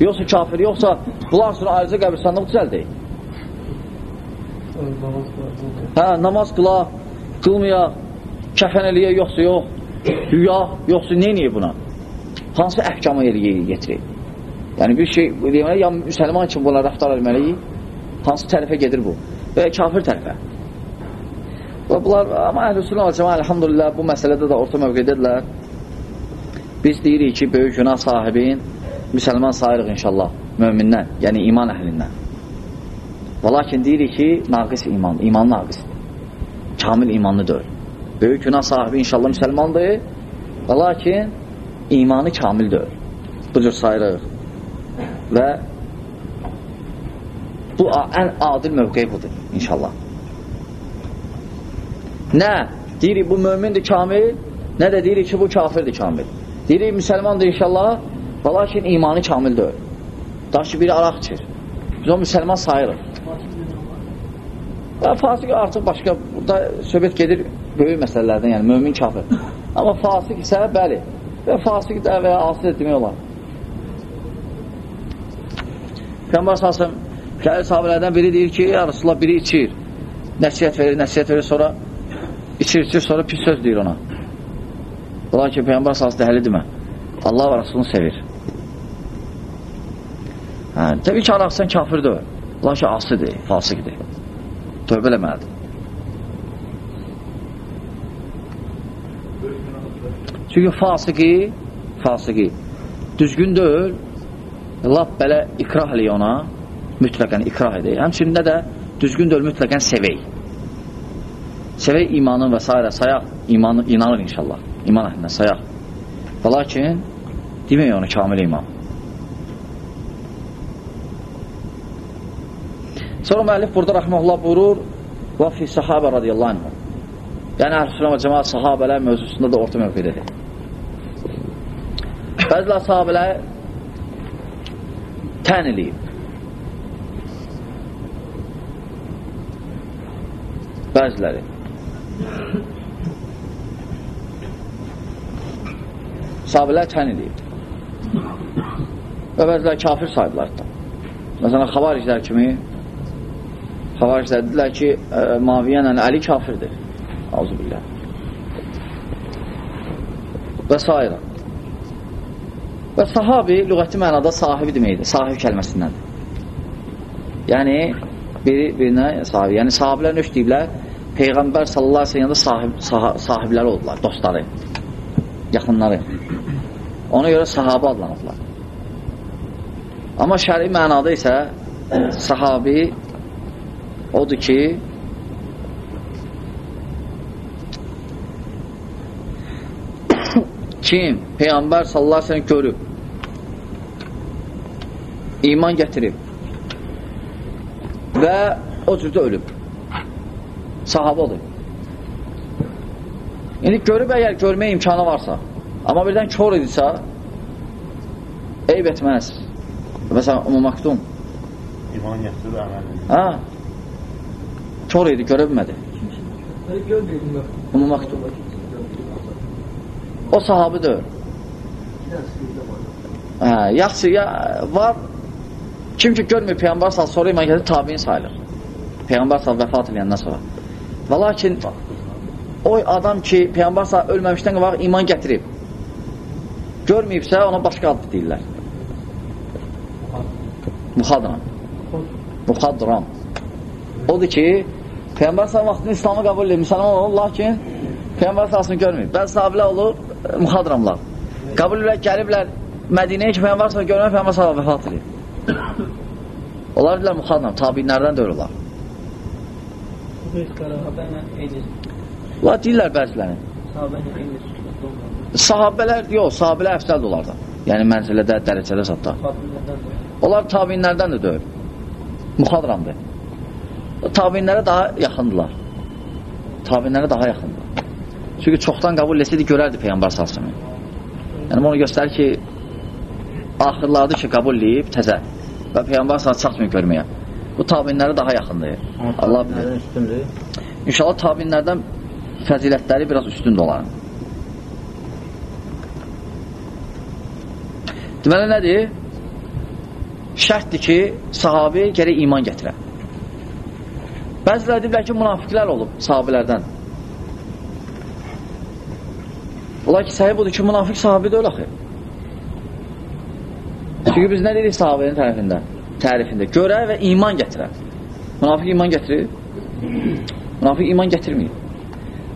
yoxsa kafir, yoxsa bunlar sonra ayrıca qəbirsanlıq düzəldir. Hə, namaz qıla, qılmaya, kəfən eləyə, yoxsa yox, rüya, yoxsa neyniyir buna? Hansı əhkamı eləyə getirir? Yəni bir şey, deməli, ya müsəlman kimi buna rəftar etməliyik, hansı tərəfə gedir bu? Və kafir tərəfə. Və bunlar, amma əhl-i cəmə, elhamdülillah, bu məsələdə də orta mövqedədirlər. Biz deyirik ki, böyük günah sahibin müsəlman sayırıq inşallah, mömindən, yəni iman əhlindən. Və lakin deyirik ki, naqis iman, iman naqisdir. Kamil imanlı deyil. Böyük günah sahibi inşallah müsəlmandır. Və lakin imanı kamil deyil. Bu cür sayırıq. Və bu ən adil mövqey budur inşallah. Nə? Deyirik bu mömindir kamil, nə də deyirik ki, bu kafirdir kamil. Deyirik müsəlmandır inşallah, və lakin imanı kamil deyil. Daşı biri araq içir. Biz o müsəlman sayırıq. Və fasik artıq başqa, burada söhbət gedir böyük məsələlərdən, yəni mömin kafir. Amma fasik isə bəli, və fasik də və ya asıl demək olar. Peyğəmbər sasım, gəlir sahabələrdən biri deyir ki, ya Rasulullah biri içir, nəsiyyət verir, nəsiyyət verir, sonra içir, içir, sonra pis söz deyir ona. Ola ki, Peyğəmbər sası dəhəli demə. Allah və Rasulunu sevir. Hə, təbii ki, araqsan kafir deyil. Ola ki, asıdır, fasikdir. Tövbə eləməlidir. Çünki fasiki, fasiki düzgün deyil, lap belə ikrah eləyir ona, mütləqən ikrah edir. Həmçində də düzgün deyil, mütləqən sevək. Sevək imanın və s. sayaq, imanı, inanır inşallah. İman əhlinə sayaq. Və lakin, demək onu kamil iman. Sonra müəllif burada rəhməllah buyurur və fi sahabə radiyallahu anh. Yəni, əhl-i cəmaat sahabələr mövzusunda da orta mövqedədir. Bəzilər sahabələr tən eləyib. Bəziləri. Sahabələr tən eləyib. Və bəzilər kafir da. Məsələn, xavariclər kimi xavariclər dedilər ki, Maviyyə ilə Əli kafirdir. Azubillah. və s. Və sahabi lügəti mənada sahibi deməkdir, sahib kəlməsindəndir. Yəni, biri birinə sahibi, yəni sahiblər nöş deyiblər, Peyğəmbər sallallahu aleyhi ve sahib, sah sahibləri oldular, dostları, yaxınları. Ona görə sahabı adlanırlar. Amma şəri mənada isə sahabi odur ki, [COUGHS] kim Peyğəmbər sallallahu aleyhi görüb, iman gətirib və o cürdə ölüb. Sahabə odur. İndi görüb əgər görməyə imkanı varsa, amma birdən kör idisə, eyb etməz. Məsələn, Umum Maktum. İman gətirir, əməl edir. Hə? Kör idi, görə bilmədi. Umum Maktum. O sahabidir. Hə, yaxşı, ya, var kim ki görmür Peyğəmbər sal sonra iman gətirir, tabiin sayılır. Peyğəmbər sal vəfat edəndən sonra. Və lakin o adam ki, Peyğəmbər sal ölməmişdən qabaq iman gətirib, görməyibsə ona başqa adlı deyirlər. Muxadram. Muxadram. Odur ki, Peyğəmbər sal vaxtında İslamı qəbul edib, müsəlman olur, lakin Peyğəmbər salsını görməyib. Bəzi sahabilə olur, muxadramlar. Qəbul ediblər, gəliblər Mədinəyə ki, Peyğəmbər sal görmək, Peyğəmbər sal vəfat edib. [COUGHS] Onlar deyilər muxadram, tabinlərdən də ölürlər. Onlar deyirlər bəzilərin. Sahabələr, yox, sahabələr əfsəldir onlardan. Yəni mənzilədə, dərəcədə satda. Onlar tabinlərdən də deyil. Muxadramdır. Tabinlərə daha yaxındılar. Tabinlərə daha yaxındılar. Çünki çoxdan qəbul etsəydi, görərdi Peyğəmbər salsını. Yəni, onu göstərir ki, axırlardır ki, qəbul edib təzə və Peyğəmbər salsını çatmıyor görməyə. Bu tabinlərə daha yaxındır. Allah bilir. İnşallah tabinlərdən fəzilətləri biraz üstündür onların. Deməli nədir? Şərtdir ki, sahabi gərək iman gətirə. Bəzilər deyiblər ki, münafiqlər olub sahabilərdən. Ola ki, səhib budur ki, münafiq sahabi deyil axı. Çünki biz nə dedik sahabənin tərəfində? Tərifində. Görə və iman gətirə. Münafiq iman gətirir? Münafiq iman gətirməyir.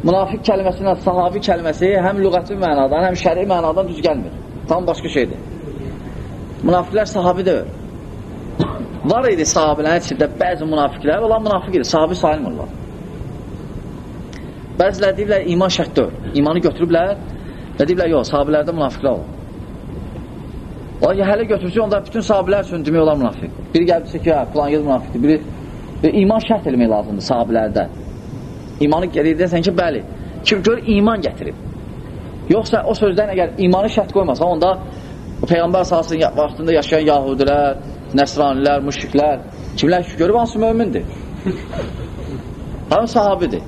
Münafiq kəlməsindən sahabi kəlməsi həm lüğəti mənadan, həm şəri mənadan düz gəlmir. Tam başqa şeydir. Münafiqlər sahabi deyil. Var idi sahabilərin içində bəzi münafiqlər, onlar münafiq idi, sahabi sayılmırlar. Bəzilər deyirlər, iman şərtdir. İmanı götürüblər və deyirlər, yox, sahabilərdə münafiqlər olur. Lakin hələ götürsün, onda bütün sahabilər üçün demək olar münafiq. Biri gəlib ki, hə, filan yıl münafiqdir. Biri və iman şərt eləmək lazımdır sahabilərdə. İmanı gəlir desən ki, bəli. Kim gör iman gətirib. Yoxsa o sözdən əgər imanı şərt qoymasa, onda Peyğəmbər sahasının vaxtında yaşayan yahudilər, nəsranilər, müşriklər, kimlər ki, görüb hansı mömindir? Hamı sahabidir.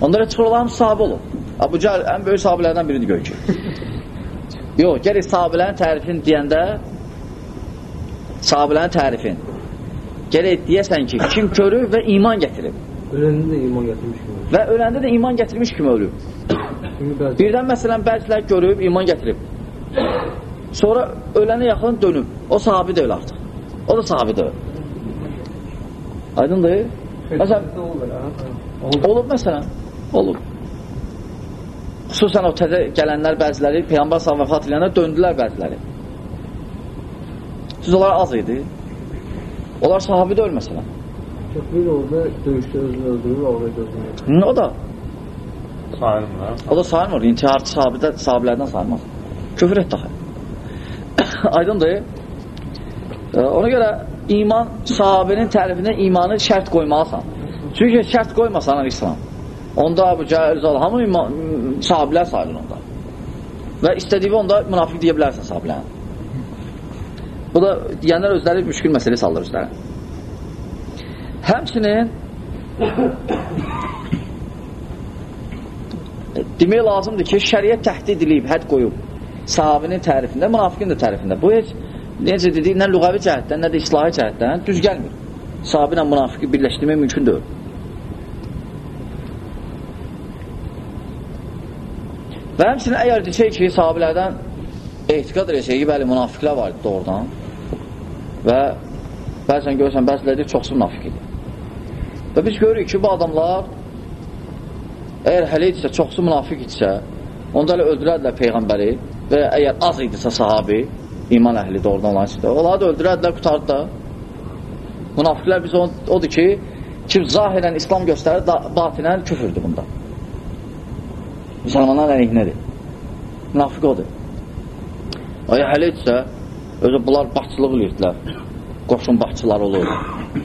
Onlara çıxırlar, hamı sahabi olur. Abu Cəl ən böyük sahabilərdən biridir gör ki. Yox, gəlir sahabilərin tərifini deyəndə sahabilərin tərifin gərək deyəsən ki, kim körü və iman gətirib. Öləndə də iman gətirmiş kimi. Və öləndə də iman gətirmiş kimi ölüb. Birdən məsələn bəzilər görüb, iman gətirib. Sonra ölənə yaxın dönüb. O sahabi deyil artıq. O da sahabi deyil. Aydındır? Məsələn, olub məsələn, olub. Xüsusən o təzə gələnlər bəziləri, Peyğəmbər sağ vəfat edəndə döndülər bəziləri. Siz onlar az idi. Onlar sahabi deyil məsələn. Köprü orada döyüşdə özünü öldürür, orada gözünü. O da, Sayılmır. o da sayılmır. İntiharçı sahabidə, sahabilərdən sayılmaz. Küfür et daxil. [LAUGHS] Aydındır. Ona görə iman, sahabenin tərifində imanı şərt qoymalısan. Çünki şərt qoymasan İslam. Onda bu caiz ol. Hamı iman, sahabilər sayılır onda. Və istədiyi onda münafiq deyə bilərsən sahabilərin. Bu da deyənlər özləri müşkül məsələ salır özləri. Həmçinin [COUGHS] demək lazımdır ki, şəriət təhdid edilib, hədd qoyub sahabinin tərifində, münafiqin də tərifində. Bu heç necə dedik, nə lüğəvi cəhətdən, nə də islahi cəhətdən düz gəlmir. Sahabi ilə münafiqi birləşdirmək mümkün deyil. Və həmçinin əgər desək ki, sahabilərdən ehtiqat edəcək ki, bəli, münafiqlər var idi doğrudan və bəzən görürsən, bəziləri çoxsu münafiq idi. Və biz görürük ki, bu adamlar əgər hələ idisə, çoxsu münafiq idisə, onda hələ öldürədilər Peyğəmbəri və əgər az idisə sahabi, iman əhli doğrudan olan içində, onları da öldürədilər, qutardı da. Münafiqlər biz odur ki, kim zahirən İslam göstərir, batinən küfürdür bunda. Müsəlmanlar əleyhinədir. Münafiq odur. Aya hələ etsə, özü bunlar başçılıq edirdilər. Qoşun başçıları olur.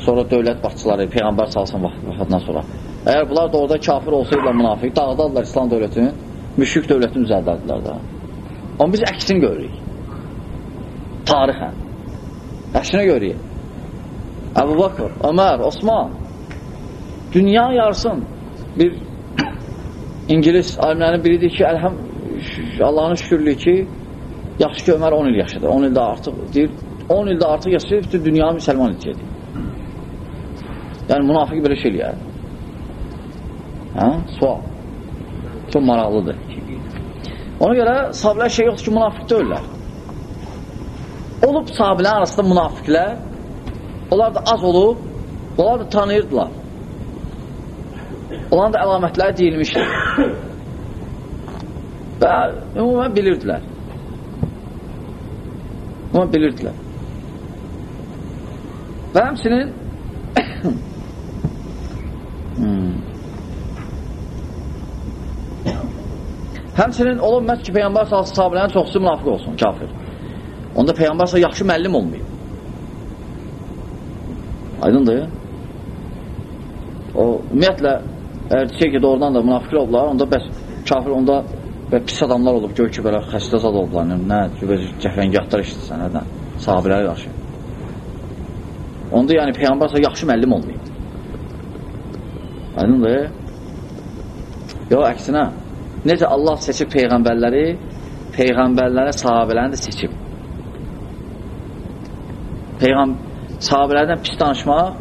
Sonra dövlət başçıları, Peyğəmbər salsın vaxtından sonra. Əgər bunlar da orada kafir olsaydılar münafiq, dağıdardılar İslam dövlətini, müşrik dövlətini düzəldərdilər də. Amma biz əksin görürük. Tarixən. Əksinə görürük. Əbu Bakır, Ömər, Osman, dünya yarsın bir [COUGHS] İngilis alimlərinin biridir ki, əlhəm, Allahın şükürlüyü ki, yaxşı ki, Ömər 10 il yaşadır. 10 ildə artıq, deyir, 10 ildə artıq yaşayır, bütün dünyanı müsəlman edəcəkdir. Yəni, münafiq belə şey eləyər. Hə? Sual. Çox maraqlıdır. Ona görə sahabələr şey yoxdur ki, münafiq deyirlər. Olub sahabələr arasında münafiqlər, onlar da az olub, onlar da tanıyırdılar. Onların da əlamətləri deyilmişdir. [COUGHS] Və ümumən bilirdilər. Ümumən bilirdilər. Və həmsinin [COUGHS] hmm. Həmsinin olub məhz ki, Peyyambar salsı sahabilərin çoxsu münafiq olsun, kafir. Onda Peyyambar salsı yaxşı məllim olmayıb. Aydındır. O, ümumiyyətlə, Əgər desək ki, doğrudan da münafiqlər olublar, onda bəs kafir onda və pis adamlar olub, gör ki, belə xəstə zad olublar, nə, cəfəngahlar işləsən, nədən, sahabilərə qarşı. Onda yəni Peyğəmbər yaxşı məllim olmayıb. Aydındır? Yox, əksinə, necə Allah seçib Peyğəmbərləri, Peyğəmbərlərə sahabələrini də seçib. Peyğəm sahabələrdən pis danışmaq,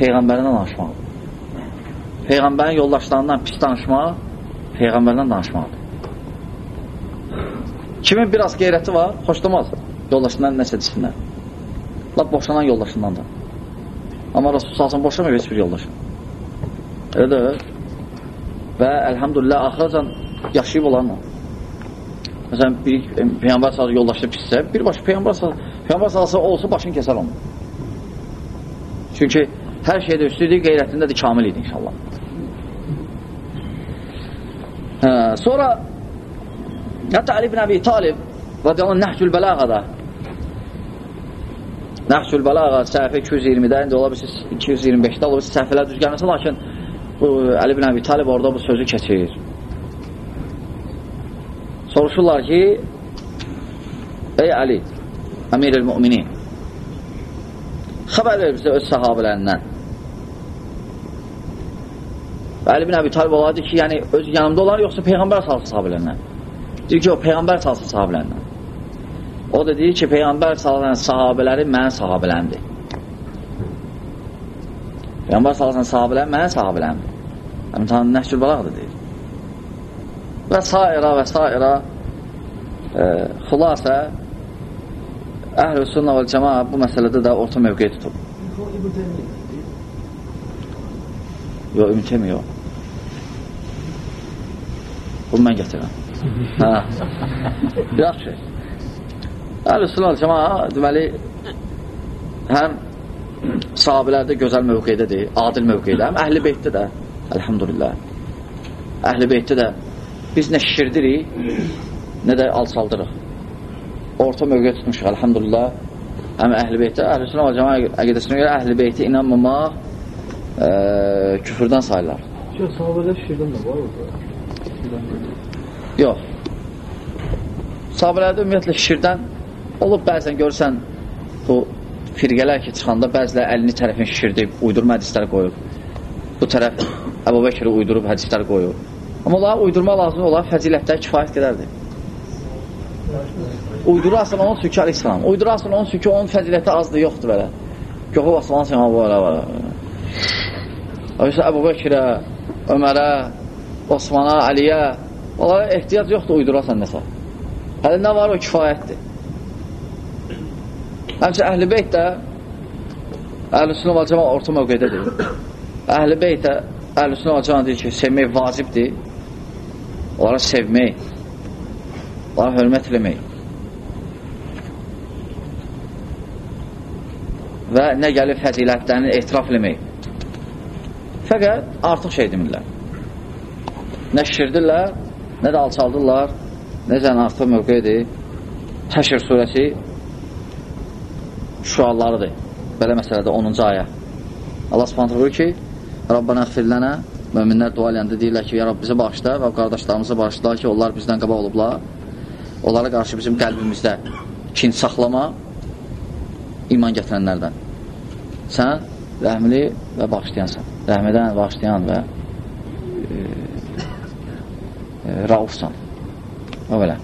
Peyğəmbərdən danışmaq. Peyğəmbərin yoldaşlarından pis danışmaq Peyğəmbərdən danışmaqdır. Kimin biraz qeyrəti var, xoşlamaz yoldaşından nəsə desinlər. Lap boşanan yoldaşından da. Amma Rasul salsın boşamayıb heç bir yoldaşı. Elədir. Və əlhamdülillah axıracan yaşayıb olanla. Məsələn, bir Peyğəmbər salsın yoldaşı pissə, birbaşa Peyğəmbər salsın, Peyğəmbər salsın olsa başını kəsər onu. Çünki hər şeydə üstüdür, qeyrətində də kamil idi inşallah. Hə, sonra hətta Ali ibn Əbi Talib radiyallahu Nəhcül Bəlağada Nəhcül Bəlağa səhifə 220-də, indi ola bilirsiniz 225-də ola bilirsiniz səhifələr düz gəlməsə, lakin bu, Ali ibn Əbi Talib orada bu sözü keçir. Soruşurlar ki, Ey Ali, Əmir-el Müminin, xəbər ver bizə öz səhabələrindən. Və Əli bin Əbi Talib olardı ki, yəni öz yanımda olar, yoxsa Peyğəmbər salsı sahabilərindən. Deyir ki, o Peyğəmbər salsı sahabilərindən. O da deyir ki, Peyğəmbər salsan sahabələri mənim sahabələrimdir. Peyğəmbər salsan sahabələri mənim sahabələrimdir. Yəni, tanrı Nəhcül Balaq da deyir. Və sairə və sairə e, xülasə Əhl-i Sünnə və Cəma bu məsələdə də orta mövqeyi tutub. Yox, Ümid Teymi yox. Bunu mən gətirəm. hə. Yaxşı. Əhl-i Sünnə və Cəma deməli həm sahabilərdə gözəl mövqeydədir, adil mövqeydə, həm əhl-i beytdə də, əlhamdülillah. Əhl-i beytdə də biz nə şişirdirik, nə də alçaldırıq orta mövqe tutmuşuq, əlhamdülillah. Həm əhl-i beytdə, əhl-i sünə və cəma əqidəsinə görə əhl-i beytə inanmamaq e, küfürdən sayılar. Şey, sahabədə şirdən də var orada? Yox. Sahabələrdə ümumiyyətlə şirdən olub bəzən görürsən bu firqələr ki, çıxanda bəzilər əlini tərəfin şişirdib, uydurma hədislər qoyub. Bu tərəf Əbu Bəkiri uydurub hədislər qoyub. Amma onlara uydurma lazım olan fəzilətlər kifayət qədərdir. Uydurarsan onun sükü aleyhissalam. Uydurarsan onun sükü onun fəziləti azdır, yoxdur belə. Yoxu basılan sən bu elə var. Oysa Əbu Bəkirə, Ömərə, Osmana, Əliyə Onlara ehtiyac yoxdur, uydurasan nəsə. Hələ nə var o kifayətdir. Həmçə əhl-i beyt də əhl-i və cəma orta mövqeydədir. Əhl-i beyt də əhl-i və cəma deyir ki, sevmək vacibdir. Onlara sevmək, onlara hörmət eləmək. Və nə gəlib fəzilətlərini etiraf eləmək. Fəqət artıq şey demirlər. Nə şişirdirlər, nə də alçaldırlar, necə artıq mövqedir. Həşr surəsi şuallarıdır. Belə məsələdə 10-cu ayə. Allah subhanətə buyur ki, Rabbana əxfir lənə Möminlər dua eləyəndə deyirlər ki, ya Rab bizi bağışla və qardaşlarımızı bağışla ki, onlar bizdən qabaq olublar. Onlara qarşı bizim qəlbimizdə kin saxlama iman gətirənlərdən. Sən rəhmli və bağışlayansan. Rəhmədən bağışlayan və e, e, raufsan. O belə.